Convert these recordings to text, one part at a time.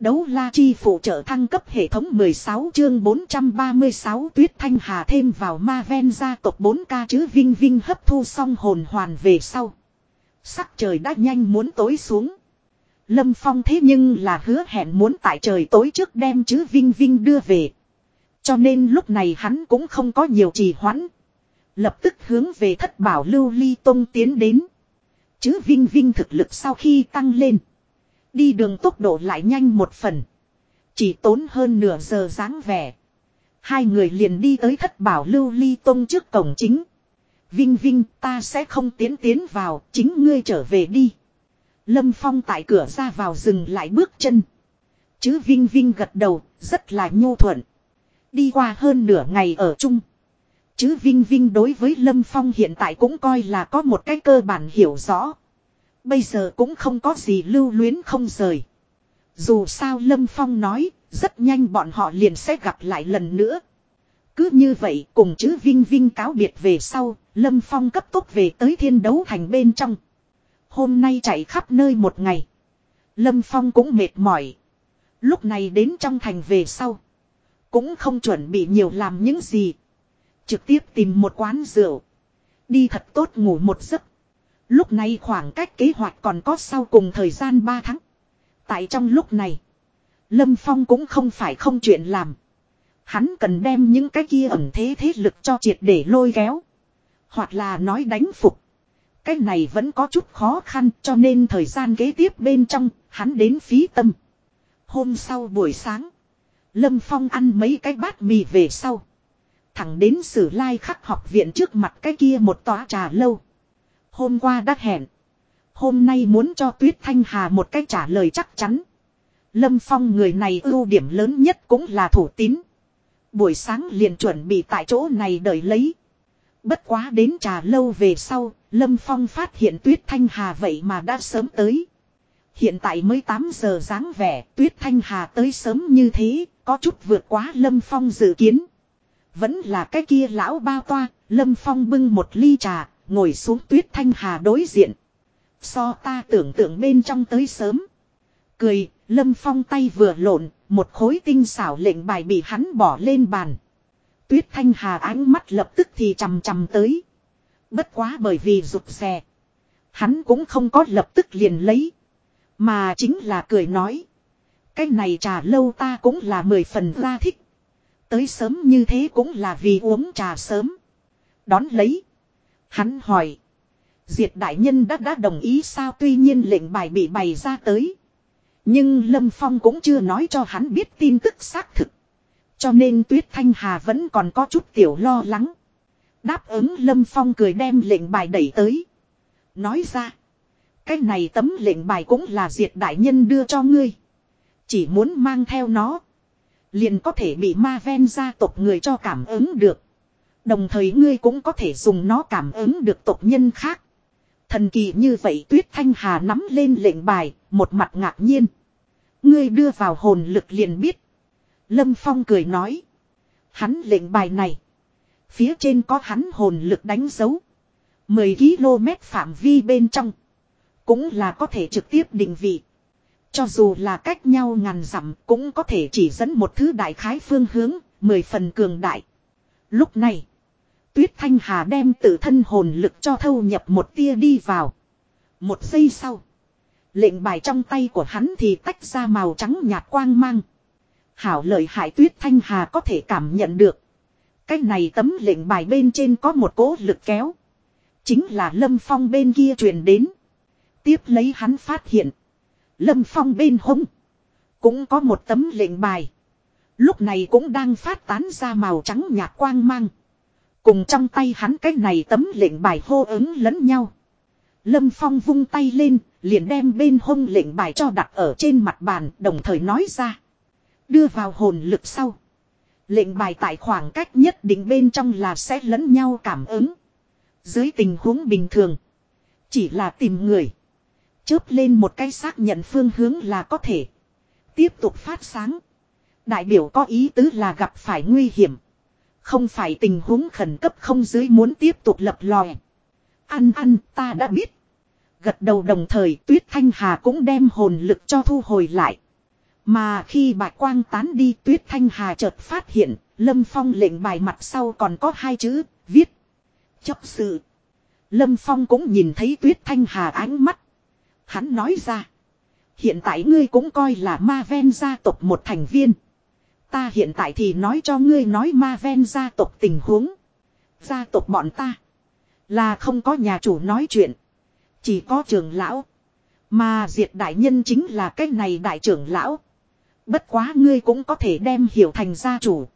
Đấu la chi phụ trợ thăng cấp hệ thống 16 chương 436 tuyết thanh hà thêm vào ma ven gia tộc 4K chứ vinh vinh hấp thu xong hồn hoàn về sau. Sắc trời đã nhanh muốn tối xuống. Lâm Phong thế nhưng là hứa hẹn muốn tại trời tối trước đem chứ vinh vinh đưa về. Cho nên lúc này hắn cũng không có nhiều trì hoãn. Lập tức hướng về thất bảo lưu ly tông tiến đến. Chứ vinh vinh thực lực sau khi tăng lên. Đi đường tốc độ lại nhanh một phần. Chỉ tốn hơn nửa giờ dáng vẻ. Hai người liền đi tới thất bảo lưu ly tông trước cổng chính. Vinh Vinh ta sẽ không tiến tiến vào, chính ngươi trở về đi. Lâm Phong tại cửa ra vào dừng lại bước chân. Chứ Vinh Vinh gật đầu, rất là nhu thuận. Đi qua hơn nửa ngày ở chung. Chứ Vinh Vinh đối với Lâm Phong hiện tại cũng coi là có một cái cơ bản hiểu rõ. Bây giờ cũng không có gì lưu luyến không rời. Dù sao Lâm Phong nói, rất nhanh bọn họ liền sẽ gặp lại lần nữa. Cứ như vậy cùng chữ Vinh Vinh cáo biệt về sau, Lâm Phong cấp tốc về tới thiên đấu thành bên trong. Hôm nay chạy khắp nơi một ngày. Lâm Phong cũng mệt mỏi. Lúc này đến trong thành về sau. Cũng không chuẩn bị nhiều làm những gì. Trực tiếp tìm một quán rượu. Đi thật tốt ngủ một giấc. Lúc này khoảng cách kế hoạch còn có sau cùng thời gian 3 tháng. Tại trong lúc này. Lâm Phong cũng không phải không chuyện làm. Hắn cần đem những cái kia ẩn thế thế lực cho triệt để lôi kéo. Hoặc là nói đánh phục. Cái này vẫn có chút khó khăn cho nên thời gian kế tiếp bên trong, hắn đến phí tâm. Hôm sau buổi sáng, Lâm Phong ăn mấy cái bát mì về sau. Thẳng đến sử lai khắc học viện trước mặt cái kia một tòa trà lâu. Hôm qua đã hẹn. Hôm nay muốn cho Tuyết Thanh Hà một cách trả lời chắc chắn. Lâm Phong người này ưu điểm lớn nhất cũng là thủ tín. Buổi sáng liền chuẩn bị tại chỗ này đợi lấy. Bất quá đến trà lâu về sau, Lâm Phong phát hiện Tuyết Thanh Hà vậy mà đã sớm tới. Hiện tại mới 8 giờ dáng vẻ, Tuyết Thanh Hà tới sớm như thế, có chút vượt quá Lâm Phong dự kiến. Vẫn là cái kia lão bao toa, Lâm Phong bưng một ly trà, ngồi xuống Tuyết Thanh Hà đối diện. So ta tưởng tượng bên trong tới sớm. Cười, Lâm Phong tay vừa lộn, một khối tinh xảo lệnh bài bị hắn bỏ lên bàn. Tuyết Thanh Hà ánh mắt lập tức thì chầm chầm tới. Bất quá bởi vì rụt rè. Hắn cũng không có lập tức liền lấy. Mà chính là cười nói. Cái này trà lâu ta cũng là mười phần ra thích. Tới sớm như thế cũng là vì uống trà sớm. Đón lấy. Hắn hỏi. Diệt đại nhân đã đã đồng ý sao tuy nhiên lệnh bài bị bày ra tới. Nhưng Lâm Phong cũng chưa nói cho hắn biết tin tức xác thực. Cho nên Tuyết Thanh Hà vẫn còn có chút tiểu lo lắng. Đáp ứng Lâm Phong cười đem lệnh bài đẩy tới. Nói ra. Cái này tấm lệnh bài cũng là diệt đại nhân đưa cho ngươi. Chỉ muốn mang theo nó. Liền có thể bị ma ven gia tộc người cho cảm ứng được. Đồng thời ngươi cũng có thể dùng nó cảm ứng được tộc nhân khác. Thần kỳ như vậy Tuyết Thanh Hà nắm lên lệnh bài, một mặt ngạc nhiên. Ngươi đưa vào hồn lực liền biết. Lâm Phong cười nói. Hắn lệnh bài này. Phía trên có hắn hồn lực đánh dấu. 10 km phạm vi bên trong. Cũng là có thể trực tiếp định vị. Cho dù là cách nhau ngàn dặm cũng có thể chỉ dẫn một thứ đại khái phương hướng, mười phần cường đại. Lúc này, Tuyết Thanh Hà đem tự thân hồn lực cho thâu nhập một tia đi vào. Một giây sau, lệnh bài trong tay của hắn thì tách ra màu trắng nhạt quang mang. Hảo lợi hại Tuyết Thanh Hà có thể cảm nhận được. Cái này tấm lệnh bài bên trên có một cố lực kéo. Chính là Lâm Phong bên kia truyền đến. Tiếp lấy hắn phát hiện. Lâm Phong bên hông. Cũng có một tấm lệnh bài. Lúc này cũng đang phát tán ra màu trắng nhạt quang mang. Cùng trong tay hắn cái này tấm lệnh bài hô ứng lẫn nhau. Lâm Phong vung tay lên, liền đem bên hông lệnh bài cho đặt ở trên mặt bàn, đồng thời nói ra. Đưa vào hồn lực sau. Lệnh bài tại khoảng cách nhất định bên trong là sẽ lẫn nhau cảm ứng. Dưới tình huống bình thường. Chỉ là tìm người. Chớp lên một cái xác nhận phương hướng là có thể. Tiếp tục phát sáng. Đại biểu có ý tứ là gặp phải nguy hiểm. Không phải tình huống khẩn cấp không dưới muốn tiếp tục lập lòe. Ăn ăn ta đã biết. Gật đầu đồng thời tuyết thanh hà cũng đem hồn lực cho thu hồi lại. Mà khi bạch quang tán đi tuyết thanh hà chợt phát hiện, Lâm Phong lệnh bài mặt sau còn có hai chữ, viết. Chấp sự. Lâm Phong cũng nhìn thấy tuyết thanh hà ánh mắt. Hắn nói ra. Hiện tại ngươi cũng coi là ma ven gia tộc một thành viên. Ta hiện tại thì nói cho ngươi nói ma ven gia tộc tình huống. Gia tộc bọn ta. Là không có nhà chủ nói chuyện. Chỉ có trưởng lão. Mà diệt đại nhân chính là cái này đại trưởng lão. Bất quá ngươi cũng có thể đem hiểu thành gia chủ.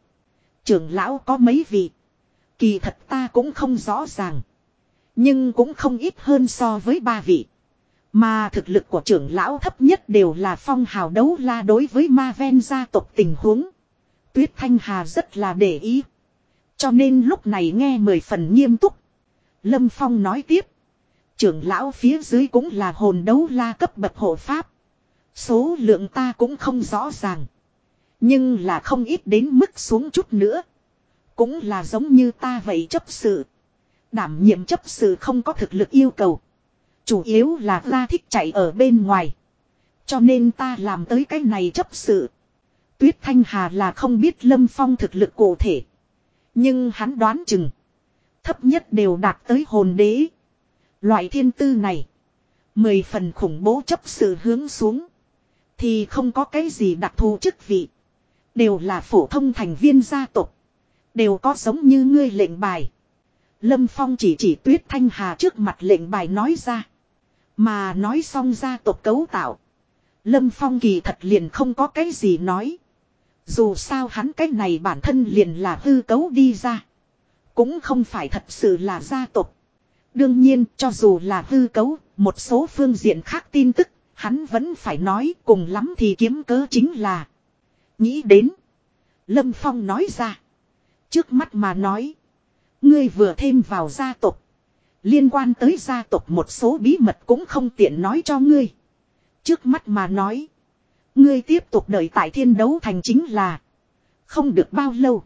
Trưởng lão có mấy vị. Kỳ thật ta cũng không rõ ràng. Nhưng cũng không ít hơn so với ba vị. Mà thực lực của trưởng lão thấp nhất đều là phong hào đấu la đối với ma ven gia tộc tình huống. Tuyết Thanh Hà rất là để ý. Cho nên lúc này nghe mười phần nghiêm túc. Lâm Phong nói tiếp. Trưởng lão phía dưới cũng là hồn đấu la cấp bậc hộ pháp. Số lượng ta cũng không rõ ràng. Nhưng là không ít đến mức xuống chút nữa. Cũng là giống như ta vậy chấp sự. Đảm nhiệm chấp sự không có thực lực yêu cầu. Chủ yếu là ta thích chạy ở bên ngoài. Cho nên ta làm tới cái này chấp sự. Tuyết Thanh Hà là không biết Lâm Phong thực lực cụ thể. Nhưng hắn đoán chừng. Thấp nhất đều đạt tới hồn đế. Loại thiên tư này. Mười phần khủng bố chấp sự hướng xuống. Thì không có cái gì đặc thù chức vị. Đều là phổ thông thành viên gia tộc. Đều có giống như ngươi lệnh bài. Lâm Phong chỉ chỉ tuyết thanh hà trước mặt lệnh bài nói ra. Mà nói xong gia tộc cấu tạo. Lâm Phong kỳ thật liền không có cái gì nói. Dù sao hắn cái này bản thân liền là hư cấu đi ra. Cũng không phải thật sự là gia tộc. Đương nhiên cho dù là hư cấu, một số phương diện khác tin tức, hắn vẫn phải nói cùng lắm thì kiếm cớ chính là. Nghĩ đến. Lâm Phong nói ra. Trước mắt mà nói. Ngươi vừa thêm vào gia tộc. Liên quan tới gia tộc một số bí mật cũng không tiện nói cho ngươi. Trước mắt mà nói. Ngươi tiếp tục đợi tại thiên đấu thành chính là. Không được bao lâu.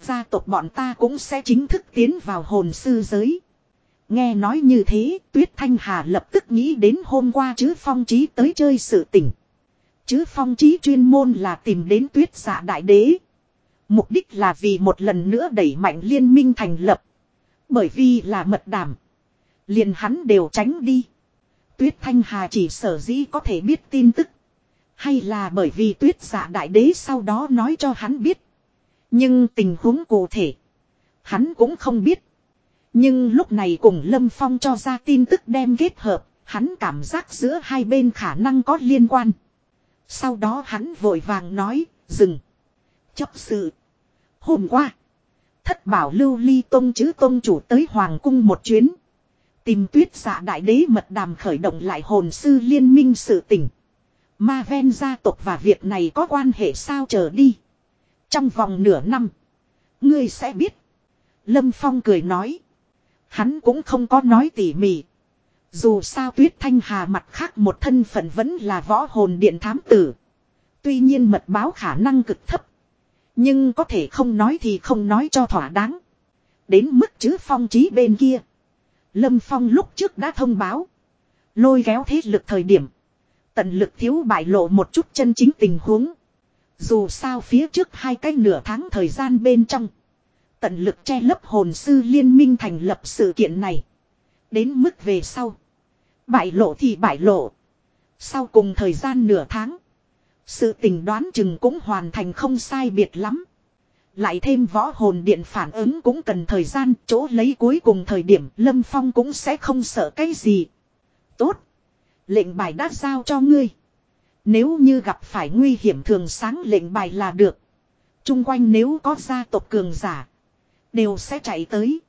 Gia tộc bọn ta cũng sẽ chính thức tiến vào hồn sư giới. Nghe nói như thế, Tuyết Thanh Hà lập tức nghĩ đến hôm qua chứ phong trí tới chơi sự tỉnh. Chứ phong trí chuyên môn là tìm đến tuyết giả đại đế. Mục đích là vì một lần nữa đẩy mạnh liên minh thành lập. Bởi vì là mật đảm. Liền hắn đều tránh đi. Tuyết Thanh Hà chỉ sở dĩ có thể biết tin tức. Hay là bởi vì tuyết giả đại đế sau đó nói cho hắn biết. Nhưng tình huống cụ thể. Hắn cũng không biết. Nhưng lúc này cùng Lâm Phong cho ra tin tức đem kết hợp. Hắn cảm giác giữa hai bên khả năng có liên quan. Sau đó hắn vội vàng nói, dừng. Chấp sự. Hôm qua. Thất bảo lưu ly tôn chứ tôn chủ tới Hoàng cung một chuyến. Tìm tuyết giả đại đế mật đàm khởi động lại hồn sư liên minh sự tỉnh. Ma ven gia tộc và việc này có quan hệ sao trở đi. Trong vòng nửa năm. Ngươi sẽ biết. Lâm Phong cười nói. Hắn cũng không có nói tỉ mỉ. Dù sao tuyết thanh hà mặt khác một thân phận vẫn là võ hồn điện thám tử. Tuy nhiên mật báo khả năng cực thấp. Nhưng có thể không nói thì không nói cho thỏa đáng. Đến mức chứ phong trí bên kia. Lâm Phong lúc trước đã thông báo. Lôi kéo thế lực thời điểm. Tận lực thiếu bại lộ một chút chân chính tình huống. Dù sao phía trước hai cái nửa tháng thời gian bên trong. Tận lực che lấp hồn sư liên minh thành lập sự kiện này. Đến mức về sau. Bại lộ thì bại lộ. Sau cùng thời gian nửa tháng. Sự tình đoán chừng cũng hoàn thành không sai biệt lắm. Lại thêm võ hồn điện phản ứng cũng cần thời gian, chỗ lấy cuối cùng thời điểm Lâm Phong cũng sẽ không sợ cái gì. Tốt. Lệnh bài đã giao cho ngươi. Nếu như gặp phải nguy hiểm thường sáng lệnh bài là được. Trung quanh nếu có gia tộc cường giả. Đều sẽ chạy tới.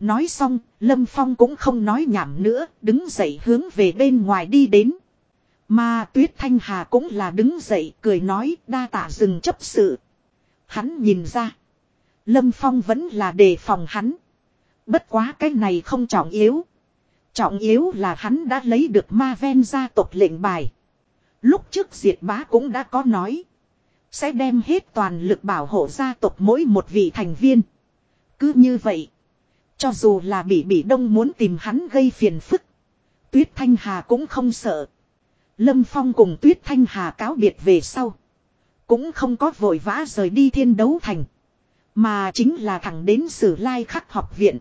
Nói xong, Lâm Phong cũng không nói nhảm nữa, đứng dậy hướng về bên ngoài đi đến. Mà Tuyết Thanh Hà cũng là đứng dậy, cười nói đa tạ dừng chấp sự. Hắn nhìn ra. Lâm Phong vẫn là đề phòng hắn. Bất quá cái này không trọng yếu. Trọng yếu là hắn đã lấy được ma ven gia tộc lệnh bài. Lúc trước diệt bá cũng đã có nói. Sẽ đem hết toàn lực bảo hộ gia tộc mỗi một vị thành viên. Cứ như vậy. Cho dù là bị bị đông muốn tìm hắn gây phiền phức. Tuyết Thanh Hà cũng không sợ. Lâm Phong cùng Tuyết Thanh Hà cáo biệt về sau. Cũng không có vội vã rời đi thiên đấu thành. Mà chính là thẳng đến sử lai khắc học viện.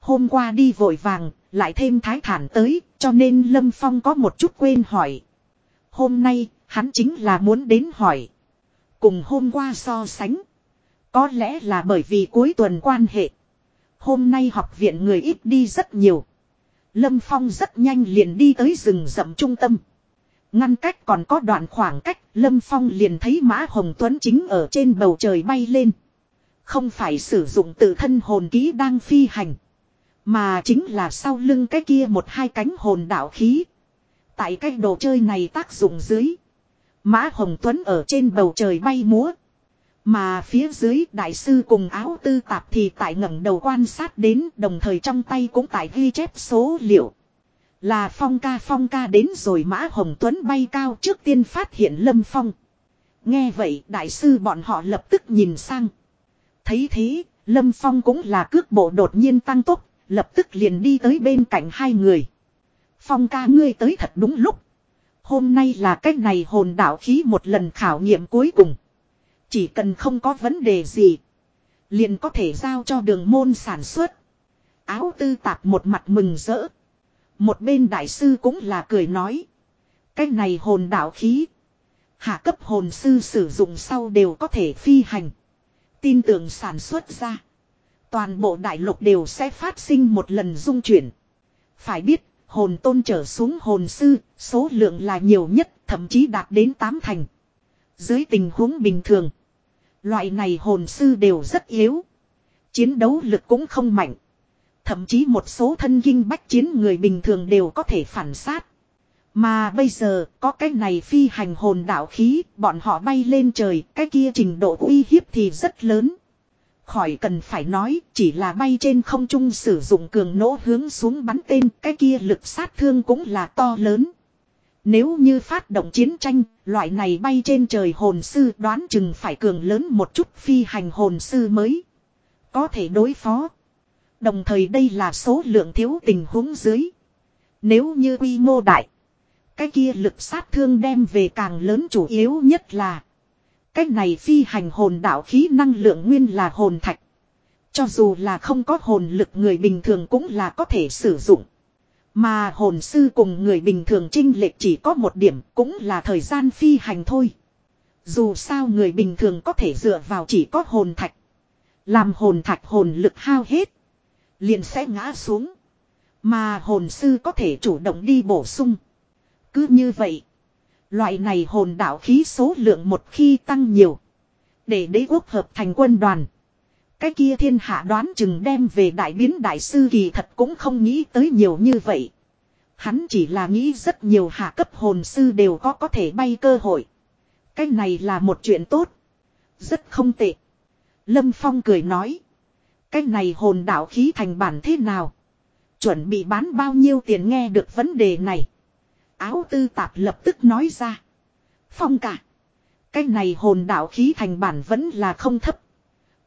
Hôm qua đi vội vàng, lại thêm thái thản tới, cho nên Lâm Phong có một chút quên hỏi. Hôm nay, hắn chính là muốn đến hỏi. Cùng hôm qua so sánh. Có lẽ là bởi vì cuối tuần quan hệ. Hôm nay học viện người ít đi rất nhiều. Lâm Phong rất nhanh liền đi tới rừng rậm trung tâm. Ngăn cách còn có đoạn khoảng cách, Lâm Phong liền thấy Mã Hồng Tuấn chính ở trên bầu trời bay lên. Không phải sử dụng tự thân hồn ký đang phi hành. Mà chính là sau lưng cái kia một hai cánh hồn đạo khí. Tại cái đồ chơi này tác dụng dưới. Mã Hồng Tuấn ở trên bầu trời bay múa. Mà phía dưới đại sư cùng áo tư tạp thì tại ngẩng đầu quan sát đến đồng thời trong tay cũng tại ghi chép số liệu. Là phong ca phong ca đến rồi Mã Hồng Tuấn bay cao trước tiên phát hiện Lâm Phong. Nghe vậy đại sư bọn họ lập tức nhìn sang. Thấy thế, Lâm Phong cũng là cước bộ đột nhiên tăng tốc, lập tức liền đi tới bên cạnh hai người. Phong ca ngươi tới thật đúng lúc. Hôm nay là cách này hồn đạo khí một lần khảo nghiệm cuối cùng. Chỉ cần không có vấn đề gì. Liền có thể giao cho đường môn sản xuất. Áo tư tạp một mặt mừng rỡ. Một bên đại sư cũng là cười nói. Cái này hồn đạo khí. Hạ cấp hồn sư sử dụng sau đều có thể phi hành. Tin tưởng sản xuất ra. Toàn bộ đại lục đều sẽ phát sinh một lần dung chuyển. Phải biết, hồn tôn trở xuống hồn sư, số lượng là nhiều nhất, thậm chí đạt đến tám thành. Dưới tình huống bình thường, loại này hồn sư đều rất yếu. Chiến đấu lực cũng không mạnh. Thậm chí một số thân kinh bách chiến người bình thường đều có thể phản sát. Mà bây giờ có cái này phi hành hồn đạo khí, bọn họ bay lên trời, cái kia trình độ uy hiếp thì rất lớn. Khỏi cần phải nói, chỉ là bay trên không trung sử dụng cường nỗ hướng xuống bắn tên, cái kia lực sát thương cũng là to lớn. Nếu như phát động chiến tranh, loại này bay trên trời hồn sư đoán chừng phải cường lớn một chút phi hành hồn sư mới. Có thể đối phó. Đồng thời đây là số lượng thiếu tình huống dưới. Nếu như quy mô đại. Cái kia lực sát thương đem về càng lớn chủ yếu nhất là. Cái này phi hành hồn đạo khí năng lượng nguyên là hồn thạch. Cho dù là không có hồn lực người bình thường cũng là có thể sử dụng. Mà hồn sư cùng người bình thường trinh lệch chỉ có một điểm, cũng là thời gian phi hành thôi. Dù sao người bình thường có thể dựa vào chỉ có hồn thạch. Làm hồn thạch hồn lực hao hết. Liền sẽ ngã xuống. Mà hồn sư có thể chủ động đi bổ sung. Cứ như vậy. Loại này hồn đạo khí số lượng một khi tăng nhiều. Để đế quốc hợp thành quân đoàn. Cái kia thiên hạ đoán chừng đem về đại biến đại sư kỳ thật cũng không nghĩ tới nhiều như vậy. Hắn chỉ là nghĩ rất nhiều hạ cấp hồn sư đều có có thể bay cơ hội. Cái này là một chuyện tốt. Rất không tệ. Lâm Phong cười nói. Cái này hồn đạo khí thành bản thế nào? Chuẩn bị bán bao nhiêu tiền nghe được vấn đề này. Áo tư tạp lập tức nói ra. Phong cả. Cái này hồn đạo khí thành bản vẫn là không thấp.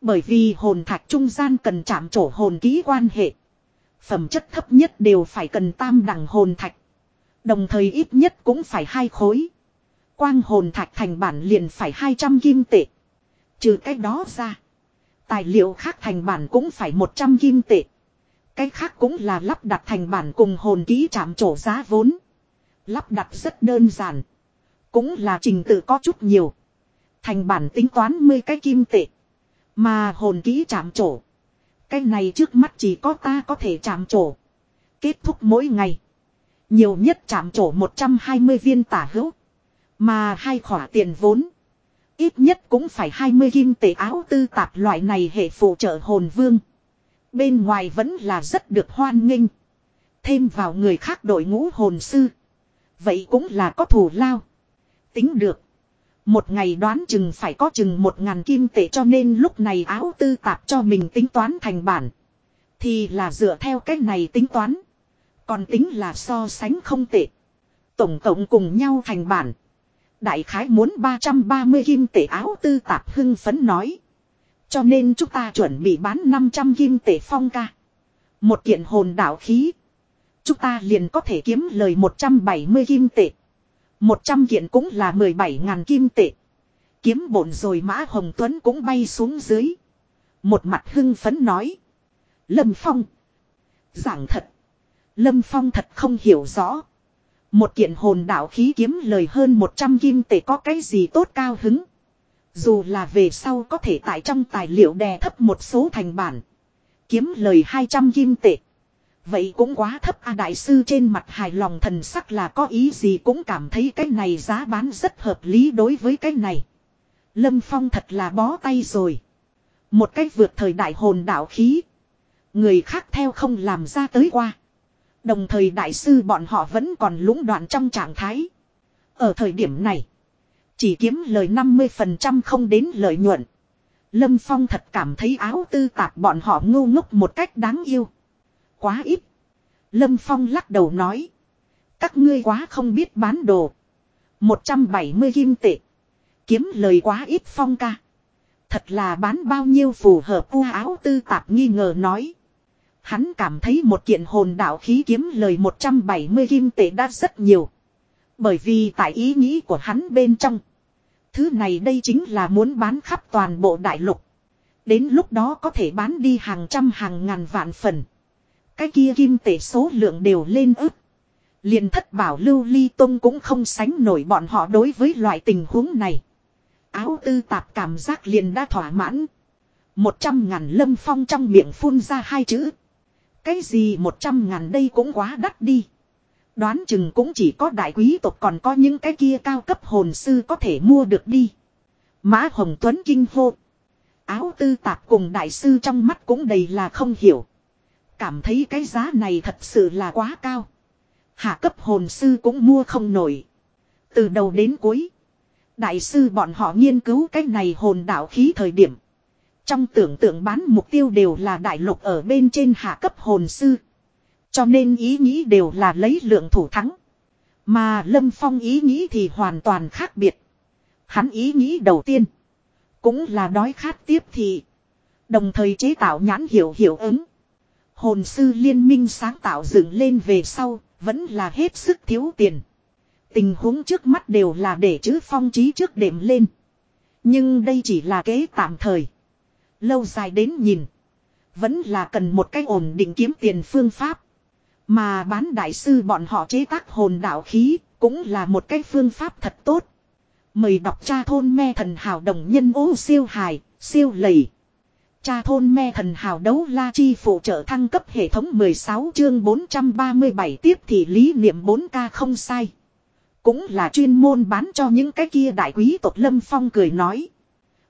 Bởi vì hồn thạch trung gian cần chạm trổ hồn ký quan hệ. Phẩm chất thấp nhất đều phải cần tam đẳng hồn thạch. Đồng thời ít nhất cũng phải hai khối. Quang hồn thạch thành bản liền phải 200 kim tệ. Trừ cái đó ra. Tài liệu khác thành bản cũng phải 100 kim tệ. Cái khác cũng là lắp đặt thành bản cùng hồn ký chạm trổ giá vốn. Lắp đặt rất đơn giản. Cũng là trình tự có chút nhiều. Thành bản tính toán 10 cái kim tệ. Mà hồn ký chạm trổ. Cái này trước mắt chỉ có ta có thể chạm trổ. Kết thúc mỗi ngày. Nhiều nhất chạm trổ 120 viên tả hữu. Mà hai khỏa tiền vốn. Ít nhất cũng phải 20 kim tệ áo tư tạp loại này hệ phụ trợ hồn vương. Bên ngoài vẫn là rất được hoan nghênh. Thêm vào người khác đội ngũ hồn sư. Vậy cũng là có thủ lao. Tính được. Một ngày đoán chừng phải có chừng một ngàn kim tệ cho nên lúc này áo tư tạp cho mình tính toán thành bản. Thì là dựa theo cách này tính toán. Còn tính là so sánh không tệ. Tổng cộng cùng nhau thành bản. Đại khái muốn 330 kim tệ áo tư tạp hưng phấn nói. Cho nên chúng ta chuẩn bị bán 500 kim tệ phong ca. Một kiện hồn đạo khí. Chúng ta liền có thể kiếm lời 170 kim tệ. Một trăm kiện cũng là mười bảy ngàn kim tệ. Kiếm bổn rồi Mã Hồng Tuấn cũng bay xuống dưới. Một mặt hưng phấn nói. Lâm Phong. Giảng thật. Lâm Phong thật không hiểu rõ. Một kiện hồn đạo khí kiếm lời hơn 100 kim tệ có cái gì tốt cao hứng. Dù là về sau có thể tại trong tài liệu đè thấp một số thành bản. Kiếm lời 200 kim tệ. Vậy cũng quá thấp a, đại sư trên mặt hài lòng thần sắc là có ý gì cũng cảm thấy cái này giá bán rất hợp lý đối với cái này. Lâm Phong thật là bó tay rồi. Một cách vượt thời đại hồn đạo khí. Người khác theo không làm ra tới qua. Đồng thời đại sư bọn họ vẫn còn lũng đoạn trong trạng thái. Ở thời điểm này. Chỉ kiếm lời 50% không đến lợi nhuận. Lâm Phong thật cảm thấy áo tư tạp bọn họ ngu ngốc một cách đáng yêu. Quá ít. Lâm Phong lắc đầu nói. Các ngươi quá không biết bán đồ. 170 kim tệ. Kiếm lời quá ít Phong ca. Thật là bán bao nhiêu phù hợp u áo tư tạp nghi ngờ nói. Hắn cảm thấy một kiện hồn đạo khí kiếm lời 170 kim tệ đã rất nhiều. Bởi vì tại ý nghĩ của hắn bên trong. Thứ này đây chính là muốn bán khắp toàn bộ đại lục. Đến lúc đó có thể bán đi hàng trăm hàng ngàn vạn phần. Cái kia kim tệ số lượng đều lên ức. liền thất bảo lưu ly tông cũng không sánh nổi bọn họ đối với loại tình huống này. Áo tư tạp cảm giác liền đã thỏa mãn. Một trăm ngàn lâm phong trong miệng phun ra hai chữ. Cái gì một trăm ngàn đây cũng quá đắt đi. Đoán chừng cũng chỉ có đại quý tộc còn có những cái kia cao cấp hồn sư có thể mua được đi. Mã Hồng Tuấn kinh hô. Áo tư tạp cùng đại sư trong mắt cũng đầy là không hiểu. Cảm thấy cái giá này thật sự là quá cao. Hạ cấp hồn sư cũng mua không nổi. Từ đầu đến cuối. Đại sư bọn họ nghiên cứu cái này hồn đạo khí thời điểm. Trong tưởng tượng bán mục tiêu đều là đại lục ở bên trên hạ cấp hồn sư. Cho nên ý nghĩ đều là lấy lượng thủ thắng. Mà Lâm Phong ý nghĩ thì hoàn toàn khác biệt. Hắn ý nghĩ đầu tiên. Cũng là đói khát tiếp thì. Đồng thời chế tạo nhãn hiệu hiệu ứng. Hồn sư liên minh sáng tạo dựng lên về sau. Vẫn là hết sức thiếu tiền. Tình huống trước mắt đều là để chữ phong trí trước đệm lên. Nhưng đây chỉ là kế tạm thời. Lâu dài đến nhìn. Vẫn là cần một cái ổn định kiếm tiền phương pháp. Mà bán đại sư bọn họ chế tác hồn đạo khí. Cũng là một cái phương pháp thật tốt. Mời đọc cha thôn me thần hào đồng nhân ô siêu hài, siêu lầy. Cha thôn me thần hào đấu la chi phụ trợ thăng cấp hệ thống 16 chương 437 tiếp thì lý niệm 4K không sai. Cũng là chuyên môn bán cho những cái kia đại quý tộc lâm phong cười nói.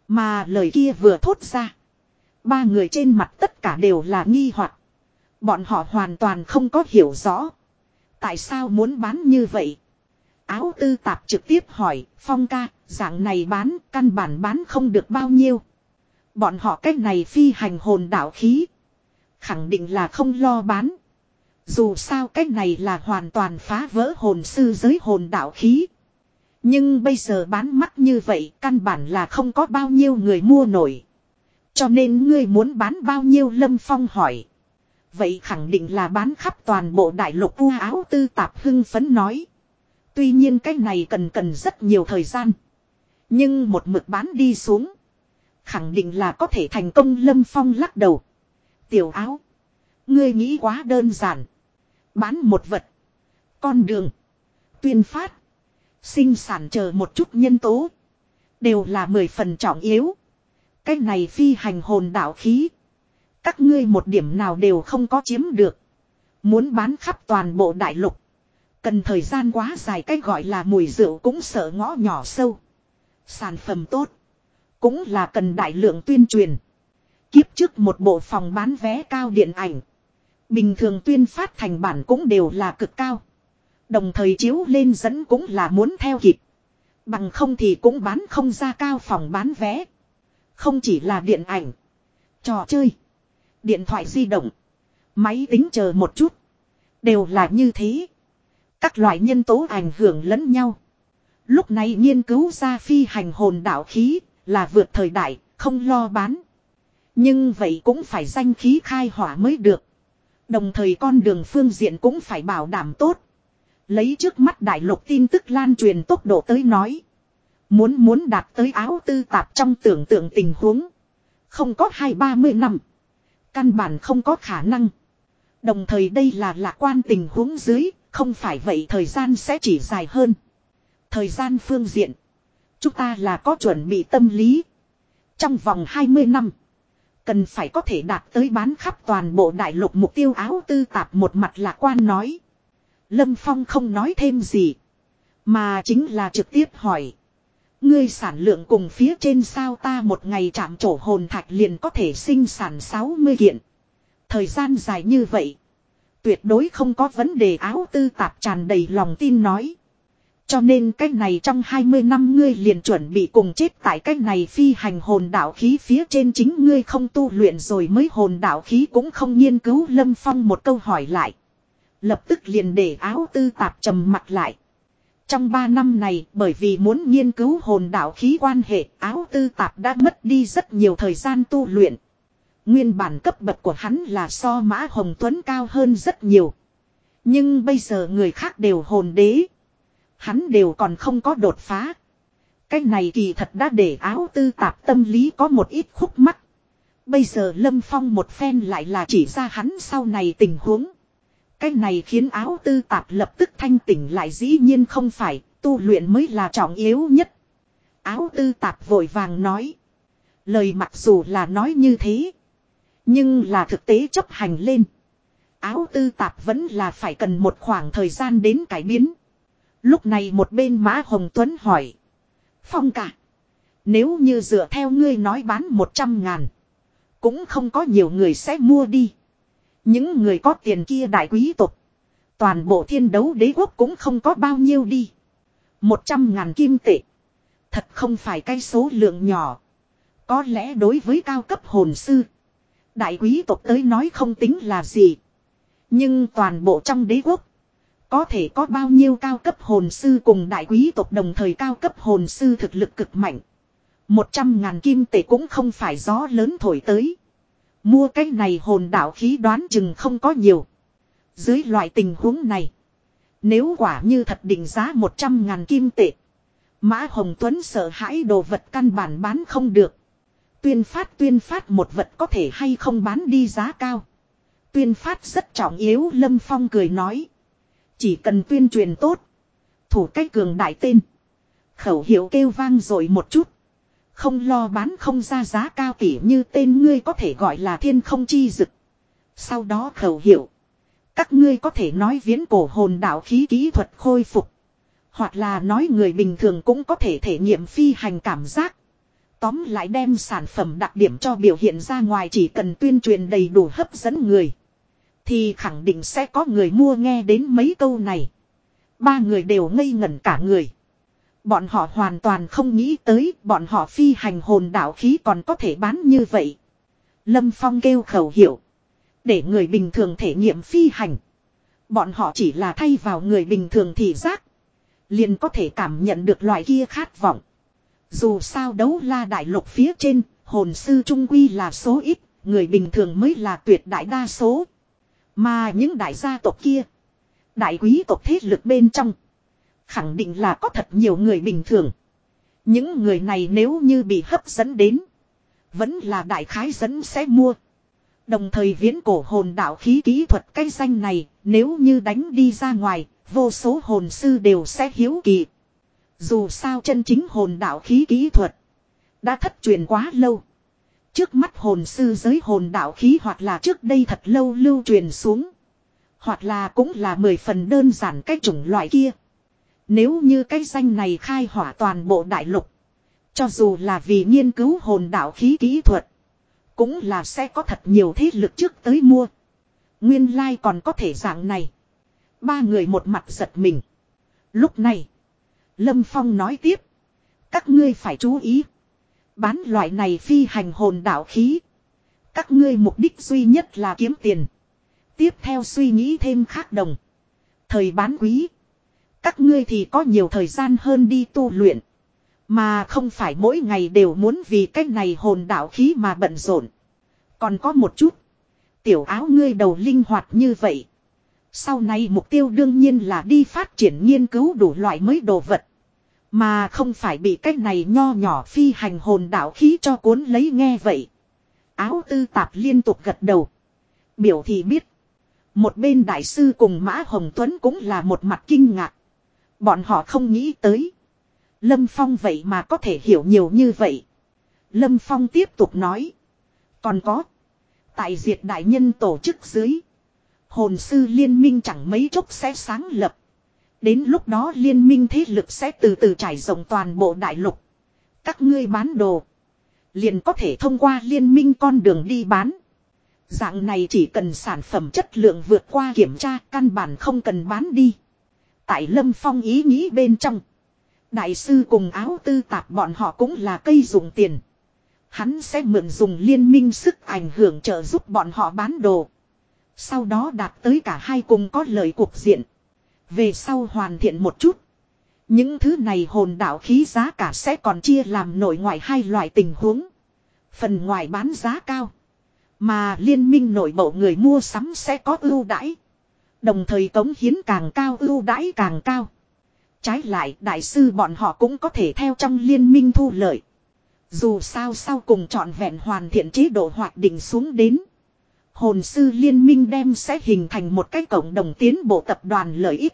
Mà lời kia vừa thốt ra. Ba người trên mặt tất cả đều là nghi hoặc Bọn họ hoàn toàn không có hiểu rõ. Tại sao muốn bán như vậy? Áo tư tạp trực tiếp hỏi, Phong ca, dạng này bán, căn bản bán không được bao nhiêu. Bọn họ cách này phi hành hồn đạo khí. Khẳng định là không lo bán. Dù sao cách này là hoàn toàn phá vỡ hồn sư giới hồn đạo khí. Nhưng bây giờ bán mắc như vậy, căn bản là không có bao nhiêu người mua nổi. Cho nên ngươi muốn bán bao nhiêu Lâm Phong hỏi. Vậy khẳng định là bán khắp toàn bộ đại lục u áo tư tạp hưng phấn nói. Tuy nhiên cái này cần cần rất nhiều thời gian. Nhưng một mực bán đi xuống. Khẳng định là có thể thành công, Lâm Phong lắc đầu. Tiểu áo. Ngươi nghĩ quá đơn giản. Bán một vật. Con đường. Tuyên phát. Sinh sản chờ một chút nhân tố. Đều là mười phần trọng yếu. Cái này phi hành hồn đạo khí. Các ngươi một điểm nào đều không có chiếm được. Muốn bán khắp toàn bộ đại lục. Cần thời gian quá dài cách gọi là mùi rượu cũng sợ ngõ nhỏ sâu. Sản phẩm tốt. Cũng là cần đại lượng tuyên truyền. Kiếp trước một bộ phòng bán vé cao điện ảnh. Bình thường tuyên phát thành bản cũng đều là cực cao. Đồng thời chiếu lên dẫn cũng là muốn theo kịp. Bằng không thì cũng bán không ra cao phòng bán vé. Không chỉ là điện ảnh. Trò chơi. Điện thoại di động. Máy tính chờ một chút. Đều là như thế. Các loại nhân tố ảnh hưởng lẫn nhau. Lúc này nghiên cứu ra phi hành hồn đạo khí là vượt thời đại, không lo bán. Nhưng vậy cũng phải danh khí khai hỏa mới được. Đồng thời con đường phương diện cũng phải bảo đảm tốt. Lấy trước mắt đại lục tin tức lan truyền tốc độ tới nói. Muốn muốn đạt tới áo tư tạp trong tưởng tượng tình huống. Không có hai ba mươi năm. Căn bản không có khả năng. Đồng thời đây là lạc quan tình huống dưới, không phải vậy thời gian sẽ chỉ dài hơn. Thời gian phương diện. Chúng ta là có chuẩn bị tâm lý. Trong vòng 20 năm. Cần phải có thể đạt tới bán khắp toàn bộ đại lục mục tiêu áo tư tạp một mặt lạc quan nói. Lâm Phong không nói thêm gì. Mà chính là trực tiếp hỏi. Ngươi sản lượng cùng phía trên sao ta một ngày chạm trổ hồn thạch liền có thể sinh sản 60 kiện. Thời gian dài như vậy. Tuyệt đối không có vấn đề áo tư tạp tràn đầy lòng tin nói. Cho nên cái này trong 20 năm ngươi liền chuẩn bị cùng chết tại cái này phi hành hồn đạo khí phía trên chính ngươi không tu luyện rồi mới hồn đạo khí cũng không nghiên cứu Lâm Phong một câu hỏi lại. Lập tức liền để áo tư tạp trầm mặt lại. Trong 3 năm này, bởi vì muốn nghiên cứu hồn đạo khí quan hệ, áo tư tạp đã mất đi rất nhiều thời gian tu luyện. Nguyên bản cấp bậc của hắn là so mã hồng tuấn cao hơn rất nhiều. Nhưng bây giờ người khác đều hồn đế. Hắn đều còn không có đột phá. Cái này kỳ thật đã để áo tư tạp tâm lý có một ít khúc mắc. Bây giờ Lâm Phong một phen lại là chỉ ra hắn sau này tình huống. Cái này khiến áo tư tạp lập tức thanh tỉnh lại dĩ nhiên không phải, tu luyện mới là trọng yếu nhất. Áo tư tạp vội vàng nói. Lời mặc dù là nói như thế. Nhưng là thực tế chấp hành lên. Áo tư tạp vẫn là phải cần một khoảng thời gian đến cải biến. Lúc này một bên Mã Hồng Tuấn hỏi. Phong cả. Nếu như dựa theo ngươi nói bán 100 ngàn. Cũng không có nhiều người sẽ mua đi. Những người có tiền kia đại quý tộc. Toàn bộ thiên đấu đế quốc cũng không có bao nhiêu đi. 100 ngàn kim tệ. Thật không phải cái số lượng nhỏ. Có lẽ đối với cao cấp hồn sư. Đại quý tộc tới nói không tính là gì. Nhưng toàn bộ trong đế quốc. Có thể có bao nhiêu cao cấp hồn sư cùng đại quý tộc đồng thời cao cấp hồn sư thực lực cực mạnh. Một trăm ngàn kim tệ cũng không phải gió lớn thổi tới. Mua cái này hồn đạo khí đoán chừng không có nhiều. Dưới loại tình huống này. Nếu quả như thật định giá một trăm ngàn kim tệ. Mã Hồng Tuấn sợ hãi đồ vật căn bản bán không được. Tuyên phát tuyên phát một vật có thể hay không bán đi giá cao. Tuyên phát rất trọng yếu, Lâm Phong cười nói. Chỉ cần tuyên truyền tốt. Thủ cách cường đại tên. Khẩu hiệu kêu vang rồi một chút. Không lo bán không ra giá cao tỉ như tên ngươi có thể gọi là thiên không chi dực. Sau đó khẩu hiệu. Các ngươi có thể nói viễn cổ hồn đạo khí kỹ thuật khôi phục. Hoặc là nói người bình thường cũng có thể thể nghiệm phi hành cảm giác. Tóm lại đem sản phẩm đặc điểm cho biểu hiện ra ngoài chỉ cần tuyên truyền đầy đủ hấp dẫn người. Thì khẳng định sẽ có người mua nghe đến mấy câu này. Ba người đều ngây ngẩn cả người. Bọn họ hoàn toàn không nghĩ tới bọn họ phi hành hồn đạo khí còn có thể bán như vậy. Lâm Phong kêu khẩu hiệu. Để người bình thường thể nghiệm phi hành. Bọn họ chỉ là thay vào người bình thường thị giác. Liền có thể cảm nhận được loại kia khát vọng. Dù sao đấu la đại lục phía trên, hồn sư trung quy là số ít, người bình thường mới là tuyệt đại đa số. Mà những đại gia tộc kia, đại quý tộc thế lực bên trong, khẳng định là có thật nhiều người bình thường. Những người này nếu như bị hấp dẫn đến, vẫn là đại khái dẫn sẽ mua. Đồng thời viễn cổ hồn đạo khí kỹ thuật cây danh này, nếu như đánh đi ra ngoài, vô số hồn sư đều sẽ hiếu kỳ. Dù sao chân chính hồn đạo khí kỹ thuật, đã thất truyền quá lâu. Trước mắt hồn sư giới hồn đạo khí hoặc là trước đây thật lâu lưu truyền xuống. Hoặc là cũng là mười phần đơn giản cái chủng loại kia. Nếu như cái danh này khai hỏa toàn bộ đại lục. Cho dù là vì nghiên cứu hồn đạo khí kỹ thuật. Cũng là sẽ có thật nhiều thế lực trước tới mua. Nguyên lai like còn có thể dạng này. Ba người một mặt giật mình. Lúc này. Lâm Phong nói tiếp. Các ngươi phải chú ý. Bán loại này phi hành hồn đạo khí. Các ngươi mục đích duy nhất là kiếm tiền. Tiếp theo suy nghĩ thêm khác đồng. Thời bán quý. Các ngươi thì có nhiều thời gian hơn đi tu luyện. Mà không phải mỗi ngày đều muốn vì cách này hồn đạo khí mà bận rộn. Còn có một chút. Tiểu áo ngươi đầu linh hoạt như vậy. Sau này mục tiêu đương nhiên là đi phát triển nghiên cứu đủ loại mới đồ vật. Mà không phải bị cái này nho nhỏ phi hành hồn đạo khí cho cuốn lấy nghe vậy. Áo tư tạp liên tục gật đầu. Biểu thì biết. Một bên đại sư cùng Mã Hồng Tuấn cũng là một mặt kinh ngạc. Bọn họ không nghĩ tới. Lâm Phong vậy mà có thể hiểu nhiều như vậy. Lâm Phong tiếp tục nói. Còn có. Tại diệt đại nhân tổ chức dưới. Hồn sư liên minh chẳng mấy chốc sẽ sáng lập. Đến lúc đó liên minh thế lực sẽ từ từ trải rộng toàn bộ đại lục. Các ngươi bán đồ. Liền có thể thông qua liên minh con đường đi bán. Dạng này chỉ cần sản phẩm chất lượng vượt qua kiểm tra, căn bản không cần bán đi. Tại Lâm Phong ý nghĩ bên trong. Đại sư cùng áo tư tạp bọn họ cũng là cây dùng tiền. Hắn sẽ mượn dùng liên minh sức ảnh hưởng trợ giúp bọn họ bán đồ. Sau đó đạt tới cả hai cùng có lợi cuộc diện. Về sau hoàn thiện một chút. Những thứ này hồn đạo khí giá cả sẽ còn chia làm nội ngoại hai loại tình huống. Phần ngoài bán giá cao. Mà liên minh nội bộ người mua sắm sẽ có ưu đãi. Đồng thời cống hiến càng cao ưu đãi càng cao. Trái lại, đại sư bọn họ cũng có thể theo trong liên minh thu lợi. Dù sao sau cùng trọn vẹn hoàn thiện chế độ hoạt định xuống đến. Hồn sư liên minh đem sẽ hình thành một cái cộng đồng tiến bộ tập đoàn lợi ích.